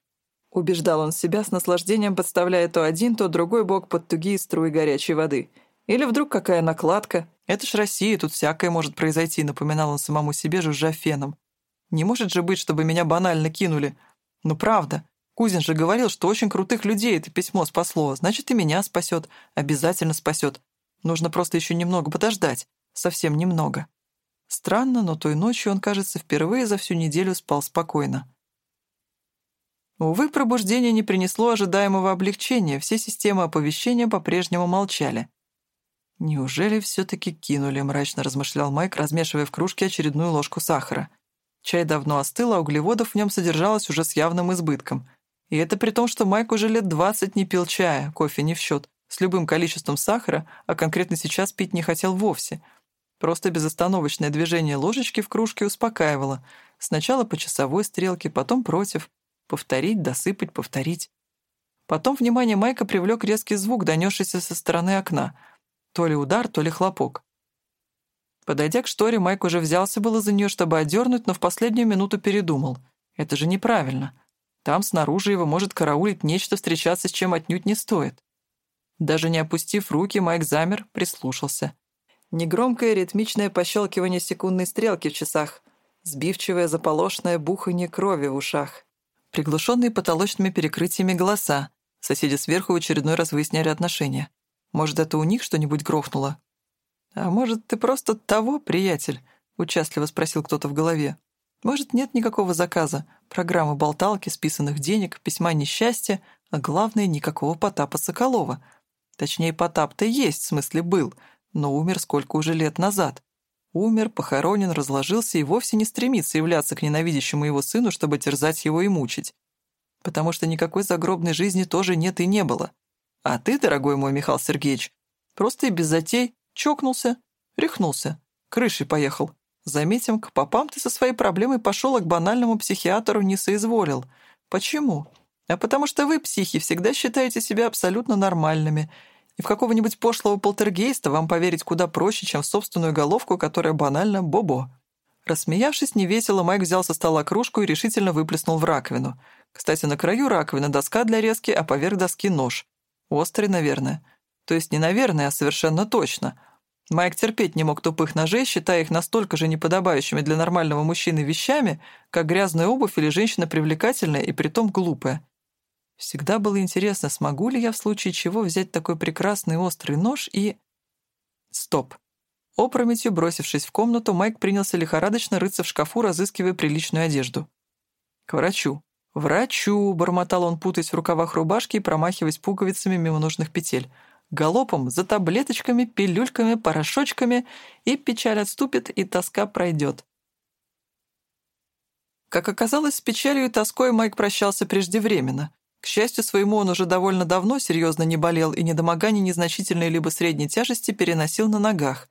Убеждал он себя с наслаждением, подставляя то один, то другой бок под тугие струи горячей воды. Или вдруг какая накладка. Это ж Россия, тут всякое может произойти, напоминал он самому себе, жужжа феном. Не может же быть, чтобы меня банально кинули. Ну правда. Кузин же говорил, что очень крутых людей это письмо спасло. Значит, и меня спасет. Обязательно спасет. Нужно просто еще немного подождать. Совсем немного. Странно, но той ночью он, кажется, впервые за всю неделю спал спокойно. Увы, пробуждение не принесло ожидаемого облегчения, все системы оповещения по-прежнему молчали. «Неужели все-таки кинули?» — мрачно размышлял Майк, размешивая в кружке очередную ложку сахара. Чай давно остыл, а углеводов в нем содержалось уже с явным избытком. И это при том, что Майк уже лет двадцать не пил чая, кофе не в счет, с любым количеством сахара, а конкретно сейчас пить не хотел вовсе — Просто безостановочное движение ложечки в кружке успокаивало. Сначала по часовой стрелке, потом против. Повторить, досыпать, повторить. Потом внимание Майка привлек резкий звук, донесшийся со стороны окна. То ли удар, то ли хлопок. Подойдя к шторе, Майк уже взялся было за нее, чтобы одернуть, но в последнюю минуту передумал. Это же неправильно. Там снаружи его может караулить нечто, встречаться с чем отнюдь не стоит. Даже не опустив руки, Майк замер, прислушался. Негромкое ритмичное пощелкивание секундной стрелки в часах, сбивчивое заполошное бухание крови в ушах, приглушенные потолочными перекрытиями голоса. Соседи сверху в очередной раз выясняли отношения. Может, это у них что-нибудь грохнуло? «А может, ты просто того, приятель?» — участливо спросил кто-то в голове. «Может, нет никакого заказа, программы болталки, списанных денег, письма несчастья, а главное, никакого Потапа Соколова. Точнее, Потап-то есть, в смысле был, но умер сколько уже лет назад. Умер, похоронен, разложился и вовсе не стремится являться к ненавидящему его сыну, чтобы терзать его и мучить. Потому что никакой загробной жизни тоже нет и не было. А ты, дорогой мой Михаил Сергеевич, просто и без затей чокнулся, рехнулся, крышей поехал. Заметим, к попам ты со своей проблемой пошел, а к банальному психиатру не соизволил. Почему? А потому что вы, психи, всегда считаете себя абсолютно нормальными — и в какого-нибудь пошлого полтергейста вам поверить куда проще, чем в собственную головку, которая банально бобо. Рассмеявшись невесело, Майк взял со стола кружку и решительно выплеснул в раковину. Кстати, на краю раковины доска для резки, а поверх доски нож. Острый, наверное. То есть не наверное, а совершенно точно. Майк терпеть не мог тупых ножей, считая их настолько же неподобающими для нормального мужчины вещами, как грязная обувь или женщина привлекательная и притом глупая. Всегда было интересно, смогу ли я в случае чего взять такой прекрасный острый нож и... Стоп. Опрометью бросившись в комнату, Майк принялся лихорадочно рыться в шкафу, разыскивая приличную одежду. «К врачу. Врачу!» — бормотал он, путаясь в рукавах рубашки и промахиваясь пуговицами мимо нужных петель — галопом, за таблеточками, пилюльками, порошочками, и печаль отступит, и тоска пройдет. Как оказалось, с печалью и тоской Майк прощался преждевременно. К счастью своему, он уже довольно давно серьезно не болел и недомогание незначительной либо средней тяжести переносил на ногах.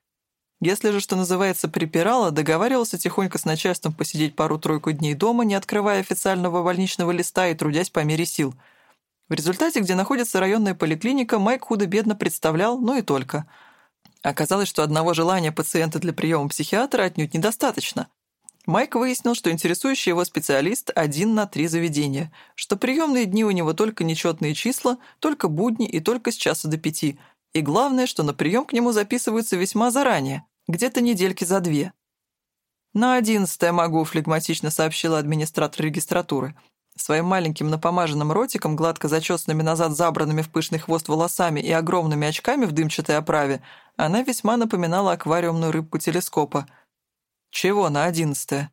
Если же, что называется, припирало, договаривался тихонько с начальством посидеть пару-тройку дней дома, не открывая официального больничного листа и трудясь по мере сил — в результате, где находится районная поликлиника, Майк худо-бедно представлял, но и только. Оказалось, что одного желания пациента для приема психиатра отнюдь недостаточно. Майк выяснил, что интересующий его специалист один на три заведения, что приемные дни у него только нечетные числа, только будни и только с часа до пяти. И главное, что на прием к нему записываются весьма заранее, где-то недельки за две. «На одиннадцатое могу», — флегматично сообщила администратор регистратуры. Своим маленьким напомаженным ротиком, гладко зачесанными назад забранными в пышный хвост волосами и огромными очками в дымчатой оправе, она весьма напоминала аквариумную рыбку телескопа. «Чего на одиннадцатое?»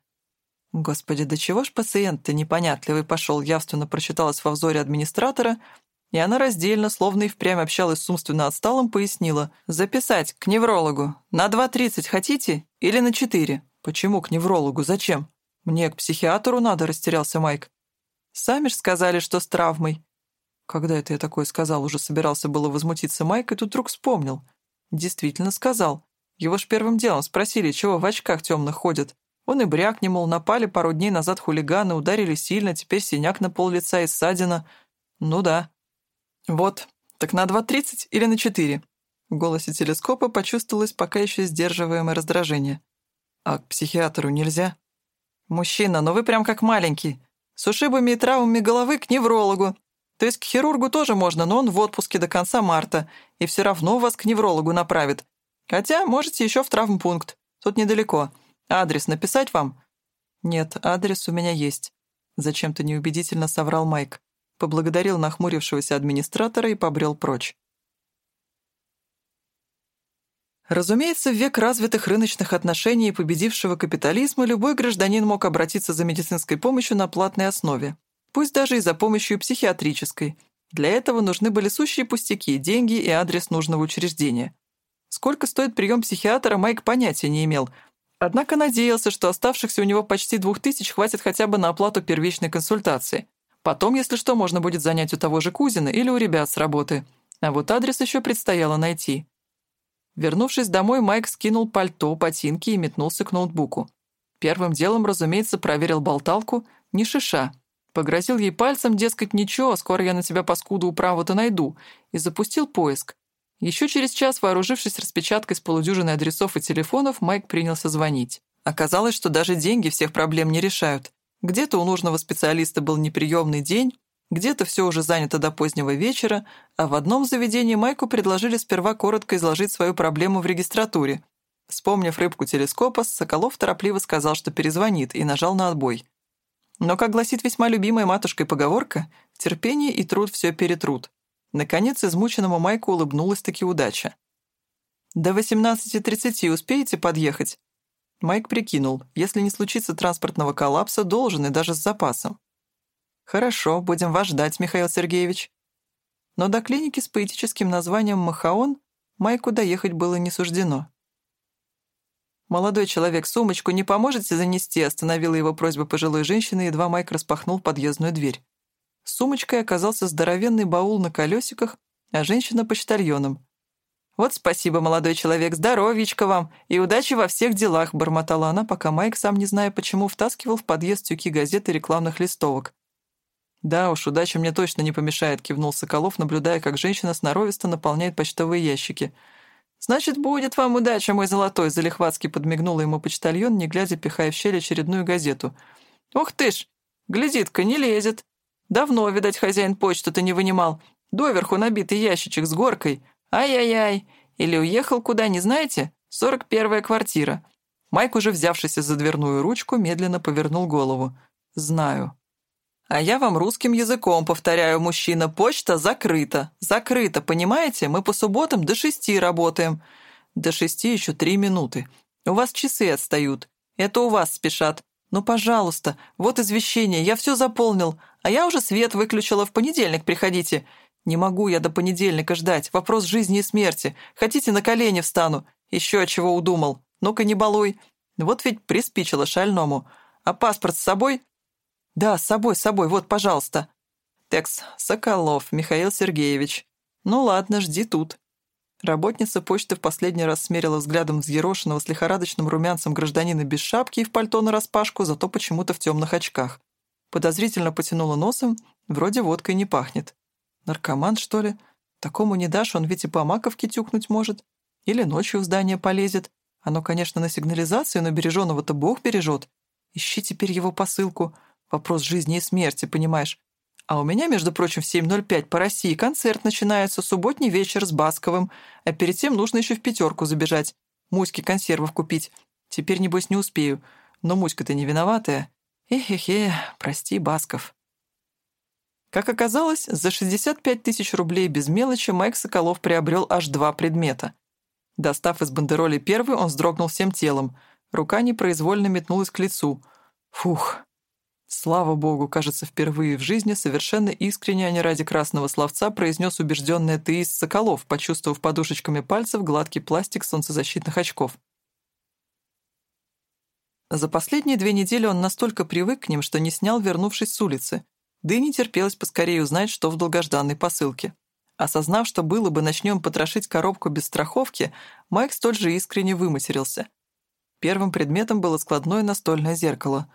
«Господи, да чего ж пациент-то непонятливый пошел?» явственно прочиталась во взоре администратора, и она раздельно, словно и впрямь общалась с умственно отсталым, пояснила. «Записать, к неврологу. На 2.30 хотите? Или на 4?» «Почему к неврологу? Зачем?» «Мне к психиатру надо», — растерялся Майк. Сами ж сказали, что с травмой». Когда это я такое сказал, уже собирался было возмутиться Майк, и тут вдруг вспомнил. Действительно сказал. Его ж первым делом спросили, чего в очках темных ходят. Он и брякни, мол, напали пару дней назад хулиганы, ударили сильно, теперь синяк на пол лица и ссадина. Ну да. Вот, так на 2.30 или на 4? В голосе телескопа почувствовалось пока еще сдерживаемое раздражение. А к психиатру нельзя? Мужчина, но вы прям как маленький. С ушибами и травмами головы к неврологу. То есть к хирургу тоже можно, но он в отпуске до конца марта, и все равно вас к неврологу направит. Хотя можете еще в травмпункт. Тут недалеко. Адрес написать вам? Нет, адрес у меня есть. Зачем-то неубедительно соврал Майк. Поблагодарил нахмурившегося администратора и побрел прочь. Разумеется, в век развитых рыночных отношений и победившего капитализма любой гражданин мог обратиться за медицинской помощью на платной основе, пусть даже и за помощью психиатрической. Для этого нужны были сущие пустяки, деньги и адрес нужного учреждения. Сколько стоит прием психиатра, Майк понятия не имел, однако надеялся, что оставшихся у него почти двух тысяч хватит хотя бы на оплату первичной консультации. Потом, если что, можно будет занять у того же Кузина или у ребят с работы. А вот адрес еще предстояло найти. Вернувшись домой, Майк скинул пальто, ботинки и метнулся к ноутбуку. Первым делом, разумеется, проверил болталку, не шиша. Погрозил ей пальцем, дескать, ничего, скоро я на тебя, паскуду, управу-то найду, и запустил поиск. Еще через час, вооружившись распечаткой с полудюжины адресов и телефонов, Майк принялся звонить. Оказалось, что даже деньги всех проблем не решают. Где-то у нужного специалиста был неприемный день, где-то все уже занято до позднего вечера, а в одном заведении Майку предложили сперва коротко изложить свою проблему в регистратуре. Вспомнив рыбку телескопа, Соколов торопливо сказал, что перезвонит, и нажал на отбой. Но, как гласит весьма любимая матушкой поговорка, терпение и труд все перетрут. Наконец, измученному Майку улыбнулась-таки удача. «До 18.30 успеете подъехать?» Майк прикинул, если не случится транспортного коллапса, должен и даже с запасом. «Хорошо, будем вас ждать, Михаил Сергеевич». Но до клиники с поэтическим названием «Махаон» Майку доехать было не суждено. «Молодой человек, сумочку не поможете занести?» остановила его просьба пожилой женщины, едва Майк распахнул подъездную дверь. Сумочкой оказался здоровенный баул на колесиках, а женщина — почтальоном. «Вот спасибо, молодой человек, здоровичка вам и удачи во всех делах», бормотала она, пока Майк, сам не зная почему, втаскивал в подъезд тюки газет и рекламных листовок. «Да уж, удача мне точно не помешает», — кивнул Соколов, наблюдая, как женщина сноровисто наполняет почтовые ящики. «Значит, будет вам удача, мой золотой», — залихватски подмигнула ему почтальон, не глядя, пихая в щель очередную газету. «Ух ты ж! Глядит-ка, не лезет!» Давно, видать, хозяин почту-то не вынимал. Доверху набитый ящичек с горкой. Ай-яй-яй. Или уехал куда, не знаете? Сорок первая квартира». Майк, уже взявшийся за дверную ручку, медленно повернул голову. «Знаю». «А я вам русским языком повторяю, мужчина, почта закрыта. Закрыта, понимаете? Мы по субботам до шести работаем. До шести еще три минуты. У вас часы отстают. Это у вас спешат. Ну, пожалуйста, вот извещение, я все заполнил. А я уже свет выключила, в понедельник приходите. Не могу я до понедельника ждать. Вопрос жизни и смерти. Хотите, на колени встану? Еще чего удумал. Ну-ка, не балуй. Вот ведь приспичило шальному. А паспорт с собой? Да, с собой, с собой, вот, пожалуйста. Текс, Соколов Михаил Сергеевич. Ну ладно, жди тут. Работница почты в последний раз смерила взглядом взъерошенного с лихорадочным румянцем гражданина без шапки и в пальто нараспашку, зато почему-то в темных очках. Подозрительно потянула носом, вроде водкой не пахнет. Наркоман, что ли? Такому не дашь, он ведь и по маковке тюкнуть может. Или ночью в здание полезет. Оно, конечно, на сигнализацию, но береженого-то Бог бережет. Ищи теперь его посылку. Вопрос жизни и смерти, понимаешь? А у меня, между прочим, в 7.05 по России концерт начинается, субботний вечер с Басковым, а перед тем нужно еще в пятерку забежать, Муське консервов купить. Теперь, небось, не успею. Но Муська-то не виноватая. Эхе-хе, прости, Басков. Как оказалось, за 65 тысяч рублей без мелочи Майк Соколов приобрел аж два предмета. Достав из бандероли первый, он вздрогнул всем телом. Рука непроизвольно метнулась к лицу. Фух, Слава богу, кажется, впервые в жизни совершенно искренне, а не ради красного словца, произнес убежденный атеист Соколов, почувствовав подушечками пальцев гладкий пластик солнцезащитных очков. За последние две недели он настолько привык к ним, что не снял, вернувшись с улицы, да и не терпелось поскорее узнать, что в долгожданной посылке. Осознав, что было бы начнем потрошить коробку без страховки, Майк столь же искренне выматерился. Первым предметом было складное настольное зеркало.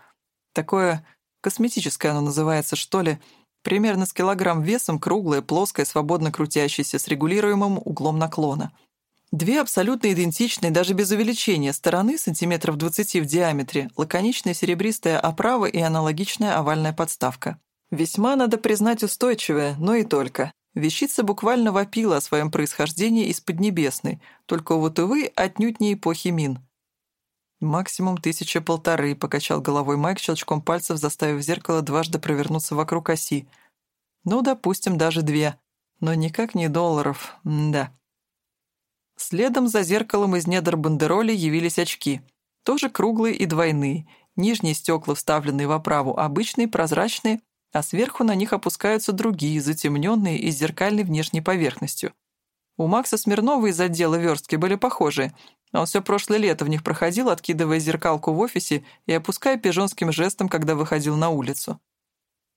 Такое Косметическое оно называется, что ли. Примерно с килограмм весом, круглое, плоское, свободно крутящееся, с регулируемым углом наклона. Две абсолютно идентичные, даже без увеличения, стороны сантиметров 20 в диаметре, лаконичная серебристая оправа и аналогичная овальная подставка. Весьма, надо признать, устойчивая, но и только. Вещица буквально вопила о своем происхождении из Поднебесной, только вот, увы, отнюдь не эпохи Мин. «Максимум тысяча полторы», — покачал головой Майк щелчком пальцев, заставив зеркало дважды провернуться вокруг оси. «Ну, допустим, даже две. Но никак не долларов, М да». Следом за зеркалом из недр бандероли явились очки. Тоже круглые и двойные. Нижние стекла, вставленные в оправу, обычные, прозрачные, а сверху на них опускаются другие, затемненные и с зеркальной внешней поверхностью. У Макса Смирнова из отдела верстки были похожие — он все прошлое лето в них проходил, откидывая зеркалку в офисе и опуская пижонским жестом, когда выходил на улицу.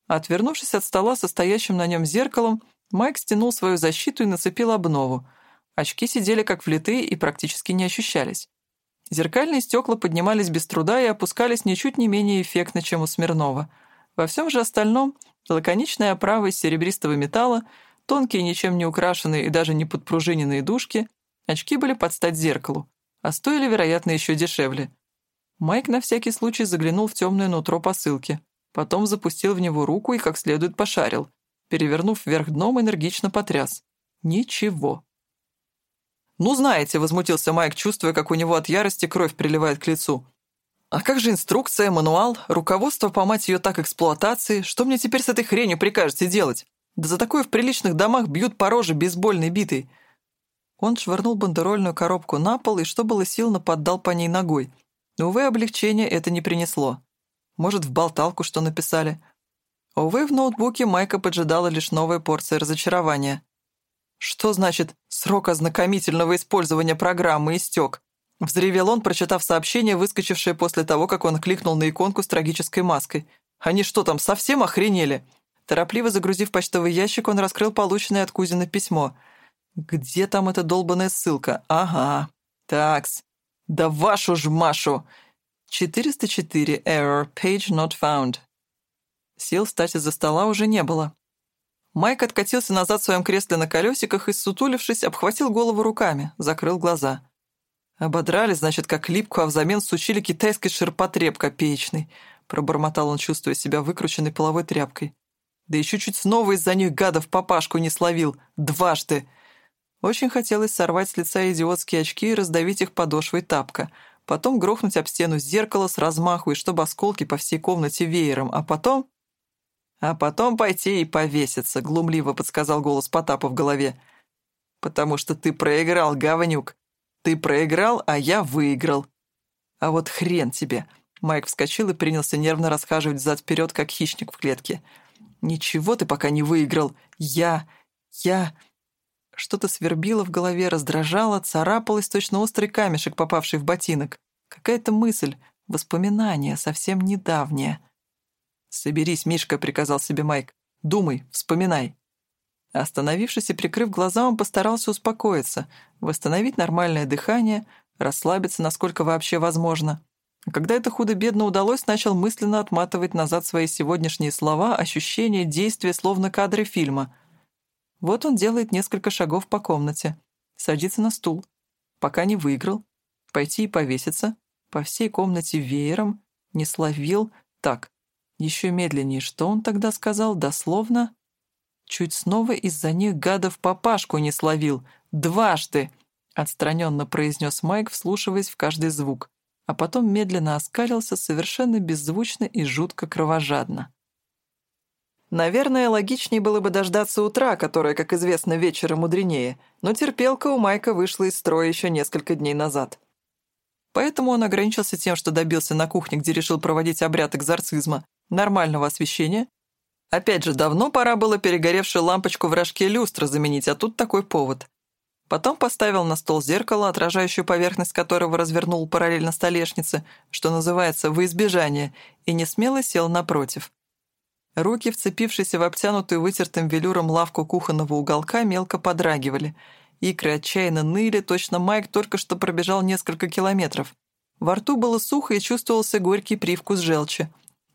Отвернувшись от стола со стоящим на нем зеркалом, Майк стянул свою защиту и нацепил обнову. Очки сидели как влитые и практически не ощущались. Зеркальные стекла поднимались без труда и опускались ничуть не менее эффектно, чем у Смирнова. Во всем же остальном лаконичная оправа из серебристого металла, тонкие, ничем не украшенные и даже не подпружиненные дужки, очки были под стать зеркалу а стоили, вероятно, еще дешевле. Майк на всякий случай заглянул в темное нутро посылки, потом запустил в него руку и как следует пошарил, перевернув вверх дном, энергично потряс. Ничего. «Ну, знаете», — возмутился Майк, чувствуя, как у него от ярости кровь приливает к лицу. «А как же инструкция, мануал, руководство по мать ее так эксплуатации? Что мне теперь с этой хренью прикажете делать? Да за такое в приличных домах бьют по роже бейсбольной битой. Он швырнул бандерольную коробку на пол и, что было сил, наподдал по ней ногой. Увы, облегчения это не принесло. Может, в болталку что написали. Увы, в ноутбуке Майка поджидала лишь новая порция разочарования. «Что значит «срок ознакомительного использования программы истек»?» Взревел он, прочитав сообщение, выскочившее после того, как он кликнул на иконку с трагической маской. «Они что там, совсем охренели?» Торопливо загрузив почтовый ящик, он раскрыл полученное от Кузина письмо — где там эта долбанная ссылка? Ага. Такс. Да вашу ж Машу! 404 error, page not found. Сил встать из-за стола уже не было. Майк откатился назад в своем кресле на колесиках и, сутулившись, обхватил голову руками, закрыл глаза. «Ободрали, значит, как липку, а взамен сучили китайский ширпотреб копеечный», пробормотал он, чувствуя себя выкрученной половой тряпкой. Да еще чуть снова из-за них гадов папашку не словил. Дважды. Очень хотелось сорвать с лица идиотские очки и раздавить их подошвой тапка. Потом грохнуть об стену зеркало с размаху, и чтобы осколки по всей комнате веером. А потом... «А потом пойти и повеситься», — глумливо подсказал голос Потапа в голове. «Потому что ты проиграл, говнюк. Ты проиграл, а я выиграл. А вот хрен тебе». Майк вскочил и принялся нервно расхаживать взад-вперед, как хищник в клетке. «Ничего ты пока не выиграл. Я... я...» Что-то свербило в голове, раздражало, царапалось точно острый камешек, попавший в ботинок. Какая-то мысль, воспоминание, совсем недавнее. «Соберись, Мишка», — приказал себе Майк. «Думай, вспоминай». Остановившись и прикрыв глаза, он постарался успокоиться, восстановить нормальное дыхание, расслабиться, насколько вообще возможно. А когда это худо-бедно удалось, начал мысленно отматывать назад свои сегодняшние слова, ощущения, действия, словно кадры фильма. Вот он делает несколько шагов по комнате, садится на стул. Пока не выиграл. Пойти и повеситься. По всей комнате веером. Не словил. Так, еще медленнее. Что он тогда сказал? Дословно? Чуть снова из-за них гадов папашку не словил. Дважды! Отстраненно произнес Майк, вслушиваясь в каждый звук а потом медленно оскалился совершенно беззвучно и жутко кровожадно. Наверное, логичнее было бы дождаться утра, которое, как известно, вечером мудренее, но терпелка у Майка вышла из строя еще несколько дней назад. Поэтому он ограничился тем, что добился на кухне, где решил проводить обряд экзорцизма, нормального освещения. Опять же, давно пора было перегоревшую лампочку в рожке люстра заменить, а тут такой повод. Потом поставил на стол зеркало, отражающую поверхность которого развернул параллельно столешнице, что называется, во избежание, и несмело сел напротив. Руки, вцепившиеся в обтянутую вытертым велюром лавку кухонного уголка, мелко подрагивали. Икры отчаянно ныли, точно Майк только что пробежал несколько километров. Во рту было сухо и чувствовался горький привкус желчи.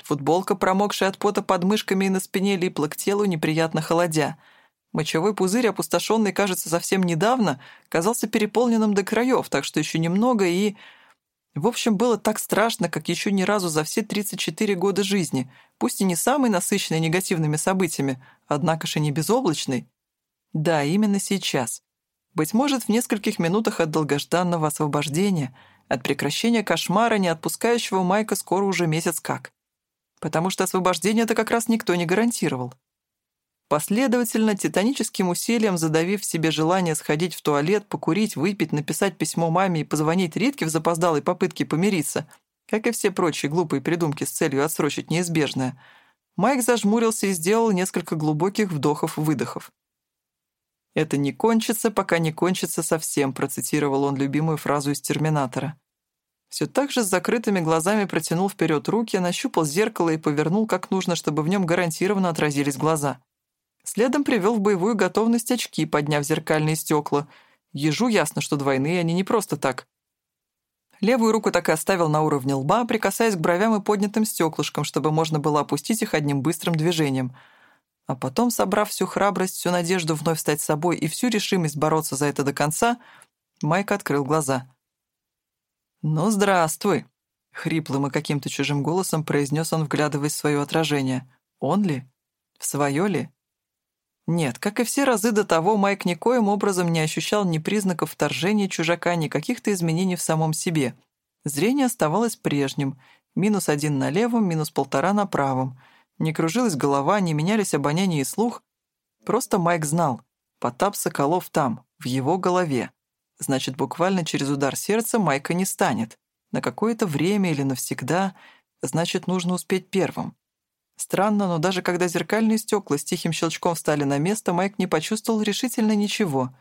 Футболка, промокшая от пота под мышками и на спине, липла к телу, неприятно холодя — Мочевой пузырь, опустошенный, кажется, совсем недавно, казался переполненным до краев, так что еще немного и... В общем, было так страшно, как еще ни разу за все 34 года жизни, пусть и не самый насыщенный негативными событиями, однако же не безоблачный. Да, именно сейчас. Быть может, в нескольких минутах от долгожданного освобождения, от прекращения кошмара, не отпускающего Майка скоро уже месяц как. Потому что освобождение это как раз никто не гарантировал. Последовательно, титаническим усилием задавив себе желание сходить в туалет, покурить, выпить, написать письмо маме и позвонить Ритке в запоздалой попытке помириться, как и все прочие глупые придумки с целью отсрочить неизбежное, Майк зажмурился и сделал несколько глубоких вдохов-выдохов. «Это не кончится, пока не кончится совсем», процитировал он любимую фразу из «Терминатора». Все так же с закрытыми глазами протянул вперед руки, нащупал зеркало и повернул как нужно, чтобы в нем гарантированно отразились глаза. Следом привел в боевую готовность очки, подняв зеркальные стекла. Ежу ясно, что двойные, они не просто так. Левую руку так и оставил на уровне лба, прикасаясь к бровям и поднятым стеклышкам, чтобы можно было опустить их одним быстрым движением. А потом, собрав всю храбрость, всю надежду вновь стать собой и всю решимость бороться за это до конца, Майк открыл глаза. «Ну, здравствуй!» — хриплым и каким-то чужим голосом произнес он, вглядываясь в свое отражение. «Он ли? В свое ли?» Нет, как и все разы до того, Майк никоим образом не ощущал ни признаков вторжения чужака, ни каких-то изменений в самом себе. Зрение оставалось прежним. Минус один на левом, минус полтора на правом. Не кружилась голова, не менялись обоняние и слух. Просто Майк знал. Потап Соколов там, в его голове. Значит, буквально через удар сердца Майка не станет. На какое-то время или навсегда. Значит, нужно успеть первым. Странно, но даже когда зеркальные стекла с тихим щелчком встали на место, Майк не почувствовал решительно ничего.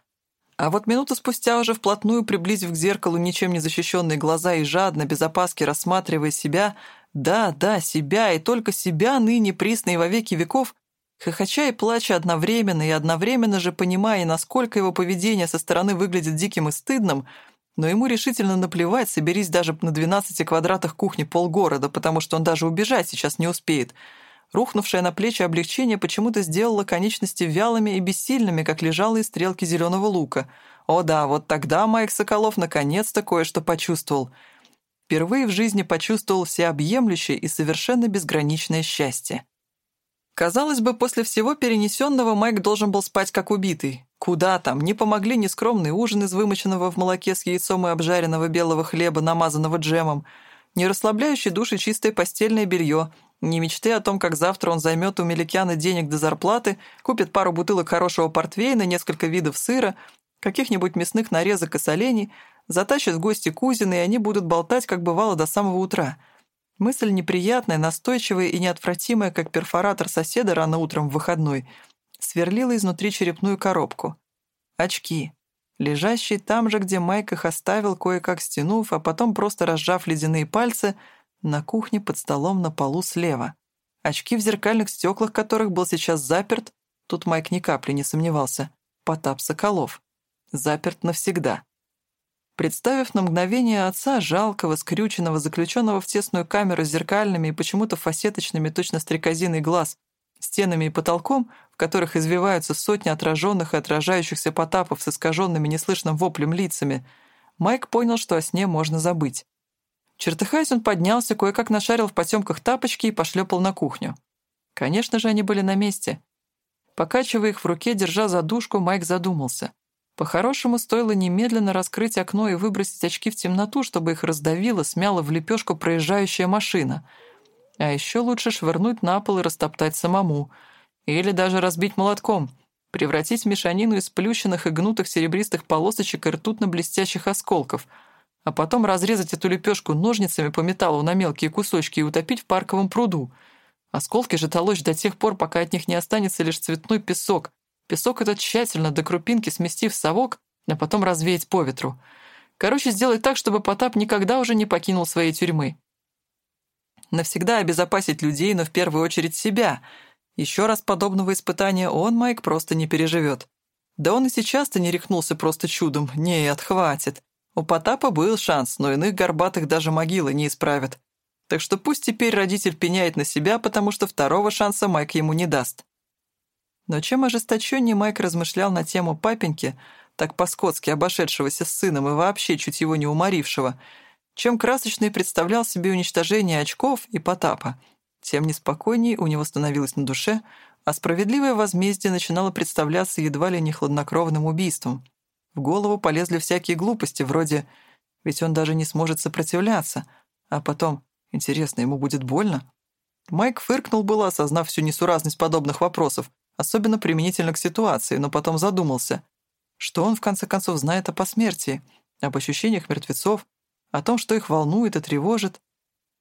А вот минуту спустя, уже вплотную приблизив к зеркалу ничем не защищенные глаза и жадно, без опаски рассматривая себя, да, да, себя и только себя, ныне присные во веки веков, хохоча и плача одновременно и одновременно же понимая, насколько его поведение со стороны выглядит диким и стыдным, но ему решительно наплевать, соберись даже на 12 квадратах кухни полгорода, потому что он даже убежать сейчас не успеет — Рухнувшее на плечи облегчение почему-то сделало конечности вялыми и бессильными, как лежалые стрелки зеленого лука. О да, вот тогда Майк Соколов наконец-то кое-что почувствовал. Впервые в жизни почувствовал всеобъемлющее и совершенно безграничное счастье. Казалось бы, после всего перенесенного Майк должен был спать как убитый. Куда там, не помогли ни скромный ужин из вымоченного в молоке с яйцом и обжаренного белого хлеба, намазанного джемом, ни расслабляющий души чистое постельное белье, ни мечты о том, как завтра он займет у Меликяна денег до зарплаты, купит пару бутылок хорошего портвейна, несколько видов сыра, каких-нибудь мясных нарезок и солений, затащит в гости кузины, и они будут болтать, как бывало, до самого утра — Мысль неприятная, настойчивая и неотвратимая, как перфоратор соседа рано утром в выходной, сверлила изнутри черепную коробку. Очки. Лежащие там же, где Майк их оставил, кое-как стянув, а потом просто разжав ледяные пальцы, на кухне под столом на полу слева. Очки в зеркальных стеклах которых был сейчас заперт, тут Майк ни капли не сомневался, Потап Соколов. Заперт навсегда. Представив на мгновение отца, жалкого, скрюченного, заключенного в тесную камеру с зеркальными и почему-то фасеточными, точно стрекозиный глаз, стенами и потолком, в которых извиваются сотни отраженных и отражающихся потапов с искаженными неслышным воплем лицами, Майк понял, что о сне можно забыть. Чертыхаясь, он поднялся, кое-как нашарил в потемках тапочки и пошлепал на кухню. Конечно же, они были на месте. Покачивая их в руке, держа задушку, Майк задумался — по-хорошему, стоило немедленно раскрыть окно и выбросить очки в темноту, чтобы их раздавило, смяло в лепешку проезжающая машина. А еще лучше швырнуть на пол и растоптать самому. Или даже разбить молотком, превратить в мешанину из плющенных и гнутых серебристых полосочек и ртутно-блестящих осколков, а потом разрезать эту лепешку ножницами по металлу на мелкие кусочки и утопить в парковом пруду. Осколки же толочь до тех пор, пока от них не останется лишь цветной песок, Песок этот тщательно до крупинки сместив в совок, а потом развеять по ветру. Короче, сделать так, чтобы Потап никогда уже не покинул своей тюрьмы. Навсегда обезопасить людей, но в первую очередь себя. Еще раз подобного испытания он, Майк, просто не переживет. Да он и сейчас-то не рехнулся просто чудом. Нет, хватит. У Потапа был шанс, но иных горбатых даже могилы не исправят. Так что пусть теперь родитель пеняет на себя, потому что второго шанса Майк ему не даст. Но чем ожесточеннее Майк размышлял на тему папеньки, так по-скотски обошедшегося с сыном и вообще чуть его не уморившего, чем красочнее представлял себе уничтожение очков и Потапа, тем неспокойнее у него становилось на душе, а справедливое возмездие начинало представляться едва ли не хладнокровным убийством. В голову полезли всякие глупости, вроде «ведь он даже не сможет сопротивляться», а потом «интересно, ему будет больно?» Майк фыркнул было, осознав всю несуразность подобных вопросов, особенно применительно к ситуации, но потом задумался, что он в конце концов знает о посмертии, об ощущениях мертвецов, о том, что их волнует и тревожит.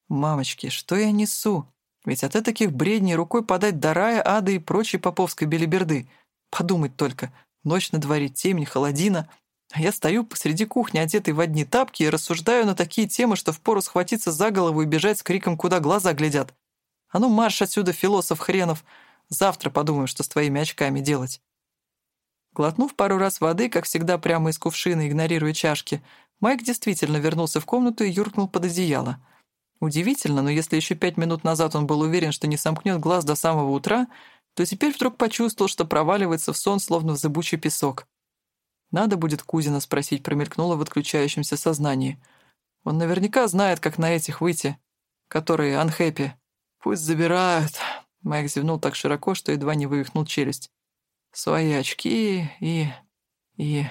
Мамочки, что я несу? Ведь от таких бредней рукой подать до рая, ада и прочей поповской белиберды. Подумать только, ночь на дворе, темень, холодина, а я стою посреди кухни, одетый в одни тапки, и рассуждаю на такие темы, что впору схватиться за голову и бежать с криком, куда глаза глядят. А ну марш отсюда, философ хренов! Завтра подумаем, что с твоими очками делать». Глотнув пару раз воды, как всегда прямо из кувшина, игнорируя чашки, Майк действительно вернулся в комнату и юркнул под одеяло. Удивительно, но если еще пять минут назад он был уверен, что не сомкнет глаз до самого утра, то теперь вдруг почувствовал, что проваливается в сон, словно в зыбучий песок. Надо будет Кузина спросить, промелькнуло в отключающемся сознании. Он наверняка знает, как на этих выйти, которые анхэппи. Пусть забирают, Майк зевнул так широко, что едва не вывихнул челюсть. «Свои очки и... и...»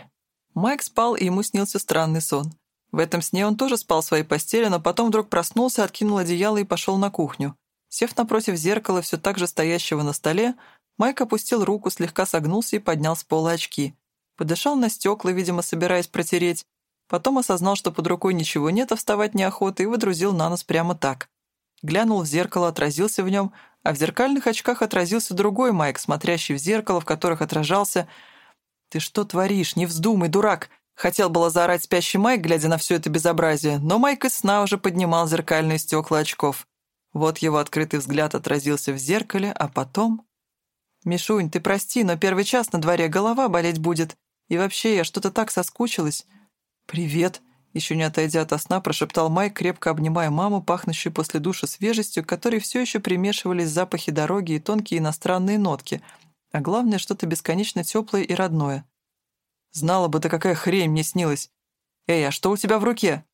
Майк спал, и ему снился странный сон. В этом сне он тоже спал в своей постели, но потом вдруг проснулся, откинул одеяло и пошел на кухню. Сев напротив зеркала, все так же стоящего на столе, Майк опустил руку, слегка согнулся и поднял с пола очки. Подышал на стекла, видимо, собираясь протереть. Потом осознал, что под рукой ничего нет, а вставать неохота, и выдрузил на нос прямо так. Глянул в зеркало, отразился в нем, а в зеркальных очках отразился другой Майк, смотрящий в зеркало, в которых отражался... «Ты что творишь? Не вздумай, дурак!» Хотел было заорать спящий Майк, глядя на все это безобразие, но Майк из сна уже поднимал зеркальные стекла очков. Вот его открытый взгляд отразился в зеркале, а потом... «Мишунь, ты прости, но первый час на дворе голова болеть будет. И вообще, я что-то так соскучилась». «Привет», еще не отойдя от сна, прошептал Майк, крепко обнимая маму, пахнущую после душа свежестью, к которой все еще примешивались запахи дороги и тонкие иностранные нотки, а главное, что-то бесконечно теплое и родное. «Знала бы ты, какая хрень мне снилась! Эй, а что у тебя в руке?»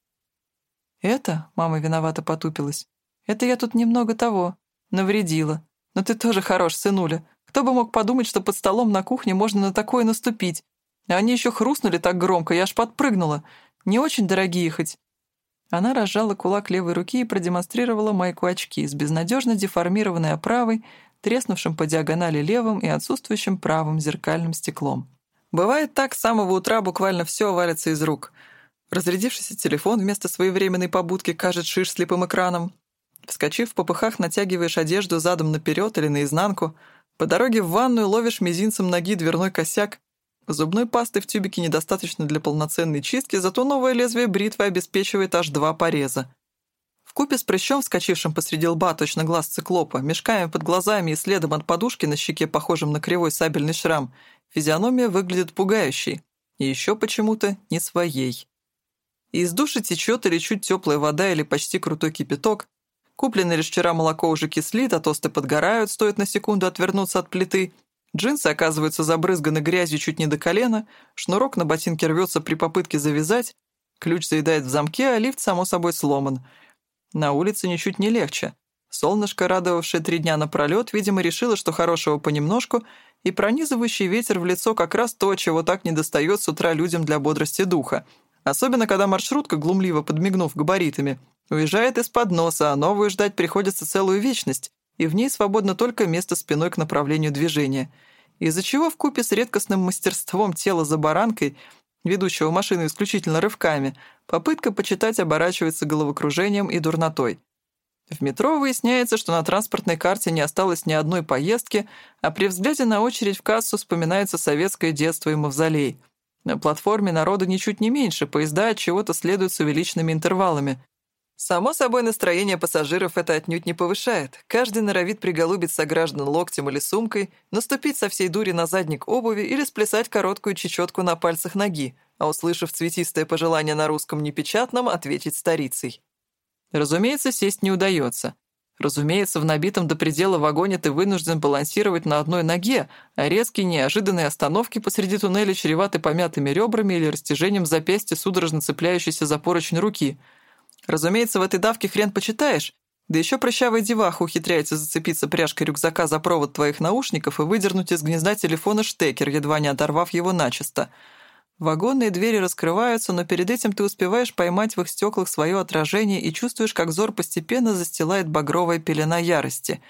«Это?» — мама виновато потупилась. «Это я тут немного того, навредила. Но ты тоже хорош, сынуля. Кто бы мог подумать, что под столом на кухне можно на такое наступить? А они еще хрустнули так громко, я аж подпрыгнула. Не очень дорогие хоть». Она разжала кулак левой руки и продемонстрировала майку очки с безнадежно деформированной оправой, треснувшим по диагонали левым и отсутствующим правым зеркальным стеклом. Бывает так, с самого утра буквально все валится из рук. Разрядившийся телефон вместо своевременной побудки кажет шиш слепым экраном. Вскочив в попыхах, натягиваешь одежду задом наперед или наизнанку. По дороге в ванную ловишь мизинцем ноги дверной косяк. Зубной пасты в тюбике недостаточно для полноценной чистки, зато новое лезвие бритвы обеспечивает аж два пореза. В купе с прыщом, вскочившим посреди лба, точно глаз циклопа, мешками под глазами и следом от подушки на щеке, похожим на кривой сабельный шрам, физиономия выглядит пугающей. И еще почему-то не своей. из души течет или чуть теплая вода, или почти крутой кипяток. Купленное лишь вчера молоко уже кислит, а тосты подгорают, стоит на секунду отвернуться от плиты — Джинсы оказываются забрызганы грязью чуть не до колена, шнурок на ботинке рвется при попытке завязать, ключ заедает в замке, а лифт, само собой, сломан. На улице ничуть не легче. Солнышко, радовавшее три дня напролёт, видимо, решило, что хорошего понемножку, и пронизывающий ветер в лицо как раз то, чего так недостает с утра людям для бодрости духа. Особенно, когда маршрутка, глумливо подмигнув габаритами, уезжает из-под носа, а новую ждать приходится целую вечность и в ней свободно только место спиной к направлению движения, из-за чего в купе с редкостным мастерством тела за баранкой, ведущего машину исключительно рывками, попытка почитать оборачивается головокружением и дурнотой. В метро выясняется, что на транспортной карте не осталось ни одной поездки, а при взгляде на очередь в кассу вспоминается советское детство и мавзолей. На платформе народу ничуть не меньше, поезда от чего-то следуют с увеличенными интервалами. Само собой, настроение пассажиров это отнюдь не повышает. Каждый норовит приголубить сограждан локтем или сумкой, наступить со всей дури на задник обуви или сплясать короткую чечетку на пальцах ноги, а услышав цветистое пожелание на русском непечатном, ответить старицей. Разумеется, сесть не удается. Разумеется, в набитом до предела вагоне ты вынужден балансировать на одной ноге, а резкие неожиданные остановки посреди туннеля чреваты помятыми ребрами или растяжением запястья судорожно цепляющейся за поручень руки — Разумеется, в этой давке хрен почитаешь, да еще прыщавая деваха ухитряется зацепиться пряжкой рюкзака за провод твоих наушников и выдернуть из гнезда телефона штекер, едва не оторвав его начисто. Вагонные двери раскрываются, но перед этим ты успеваешь поймать в их стеклах свое отражение и чувствуешь, как взор постепенно застилает багровая пелена ярости.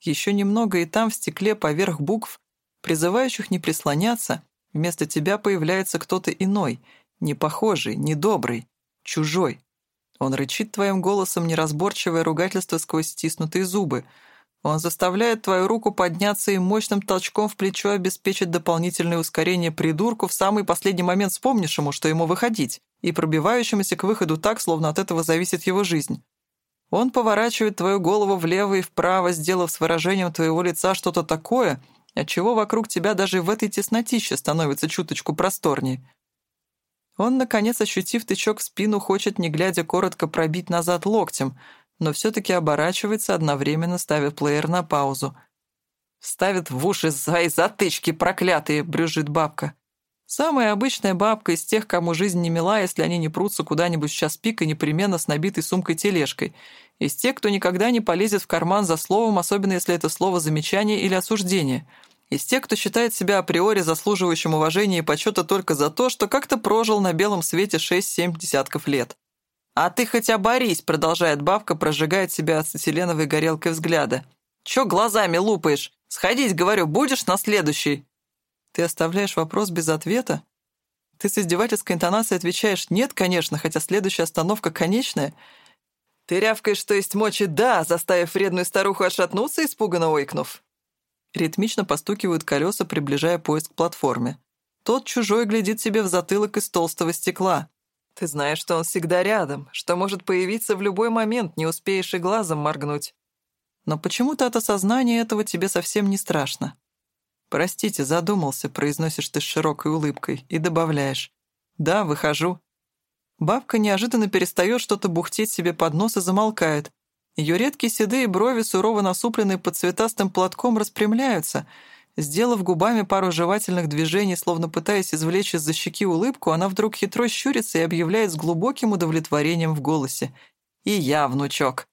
Еще немного, и там в стекле поверх букв, призывающих не прислоняться, вместо тебя появляется кто-то иной, не похожий, не добрый, чужой. Он рычит твоим голосом неразборчивое ругательство сквозь стиснутые зубы. Он заставляет твою руку подняться и мощным толчком в плечо обеспечить дополнительное ускорение придурку в самый последний момент вспомнившему, что ему выходить, и пробивающемуся к выходу так, словно от этого зависит его жизнь. Он поворачивает твою голову влево и вправо, сделав с выражением твоего лица что-то такое, отчего вокруг тебя даже в этой теснотище становится чуточку просторнее. Он, наконец, ощутив тычок в спину, хочет, не глядя, коротко пробить назад локтем, но все-таки оборачивается, одновременно ставя плеер на паузу. «Ставит в уши свои затычки проклятые!» — брюжит бабка. Самая обычная бабка из тех, кому жизнь не мила, если они не прутся куда-нибудь в час пик и непременно с набитой сумкой-тележкой. Из тех, кто никогда не полезет в карман за словом, особенно если это слово замечание или осуждение — из тех, кто считает себя априори заслуживающим уважения и почета только за то, что как-то прожил на белом свете 6-7 десятков лет. «А ты хотя борись», — продолжает бабка, прожигает себя ацетиленовой горелкой взгляда. «Чё глазами лупаешь? Сходить, говорю, будешь на следующий?» Ты оставляешь вопрос без ответа? Ты с издевательской интонацией отвечаешь «нет, конечно», хотя следующая остановка конечная. Ты рявкаешь, что есть мочи «да», заставив вредную старуху отшатнуться, испуганно ойкнув. Ритмично постукивают колеса, приближая поезд к платформе. Тот чужой глядит себе в затылок из толстого стекла. Ты знаешь, что он всегда рядом, что может появиться в любой момент, не успеешь и глазом моргнуть. Но почему-то от осознания этого тебе совсем не страшно. «Простите, задумался», — произносишь ты с широкой улыбкой и добавляешь. «Да, выхожу». Бабка неожиданно перестает что-то бухтеть себе под нос и замолкает, ее редкие седые брови, сурово насупленные под цветастым платком, распрямляются. Сделав губами пару жевательных движений, словно пытаясь извлечь из-за щеки улыбку, она вдруг хитро щурится и объявляет с глубоким удовлетворением в голосе. «И я, внучок».